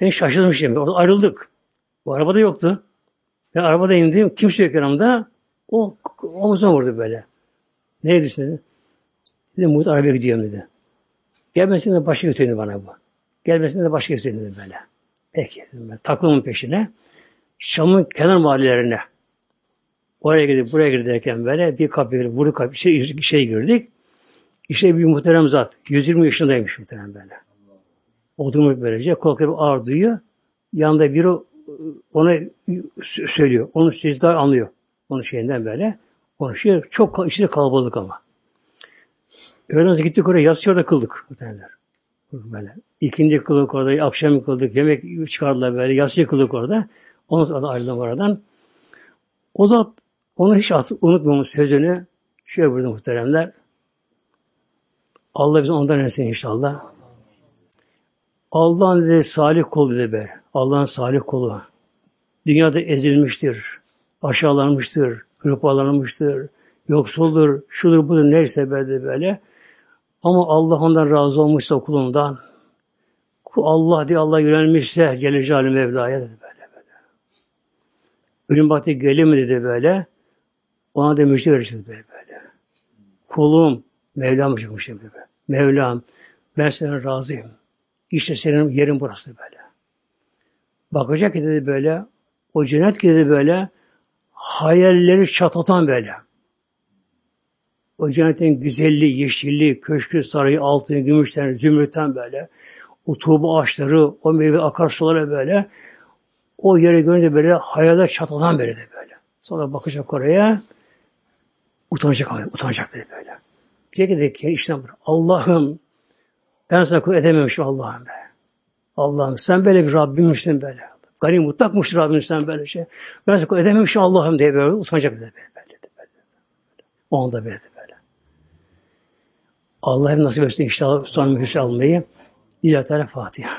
Ben şaşırdım şimdi. Orada ayrıldık. Bu arabada yoktu. Ben arabada indim. Kimse yok yanımda. O omzuma vurdu böyle. Nereye düşündü? Dedim Muhit arabaya gidiyorum dedi. Gelmesine de başka götürdü bana bu. Gelmesine de başka götürdü dedi böyle. Peki. Takılımın peşine. Şam'ın kenar mahallelerine. Oraya gidip buraya giderken böyle bir kapıya girip bunu kapı şey, şey girdik. İşte bir muhterem zat. 120 yaşındaymış muhterem böyle. Oturmuş böylece. Korkuyor ağır duyuyor. Yanında biri ona söylüyor. Onu sizler anlıyor. Onun şeyinden böyle. Konuşuyor. Çok içinde kalabalık ama. Öğleden gittik oraya. Yatsı orada kıldık. Muhtemelenler. Böyle. İkinci kıldık orada. Akşam kıldık. Yemek çıkardılar böyle. Yatsı kıldık orada. Ondan sonra ayrıldım oradan. O zat onu hiç unutmamış sözünü şöyle burada muhteremler. Allah bizi ondan etsin inşallah. Allah'ın dedi salih kolu dedi be. Allah'ın salih kolu. Dünyada ezilmiştir. Aşağılanmıştır. Hırpalanmıştır. Yoksuldur. Şudur budur neyse böyle böyle. Ama Allah ondan razı olmuşsa kulundan. Allah diye Allah yönelmişse Celle Celaluhu Mevla'ya dedi böyle böyle. Ölüm vakti gelir mi dedi böyle. Ona da müjde vereceğiz böyle böyle. Kulum, Mevlam çıkmış böyle. Mevlam, ben sana razıyım. İşte senin yerin burası böyle. Bakacak ki dedi böyle, o cennet ki dedi böyle, hayalleri çatlatan böyle. O cennetin güzelliği, yeşilliği, köşkü, sarayı, altın, gümüşten, zümrütten böyle, o tuğba ağaçları, o meyve akarsuları böyle, o yere görünce böyle hayaller çatlatan böyle de böyle. Sonra bakacak oraya, Utanacak ama, utanacak dedi böyle. Diyecek ki işte Allah'ım ben sana kul edememişim Allah'ım be. Allah'ım sen böyle bir Rabbimmişsin böyle. Gani mutlakmış Rabbim sen böyle şey. Ben sana kul edememişim Allah'ım diye böyle utanacak dedi böyle. böyle, böyle. O anda böyle böyle. Allah'ım nasip etsin inşallah son mühüsü almayı. İlahi Teala Fatiha.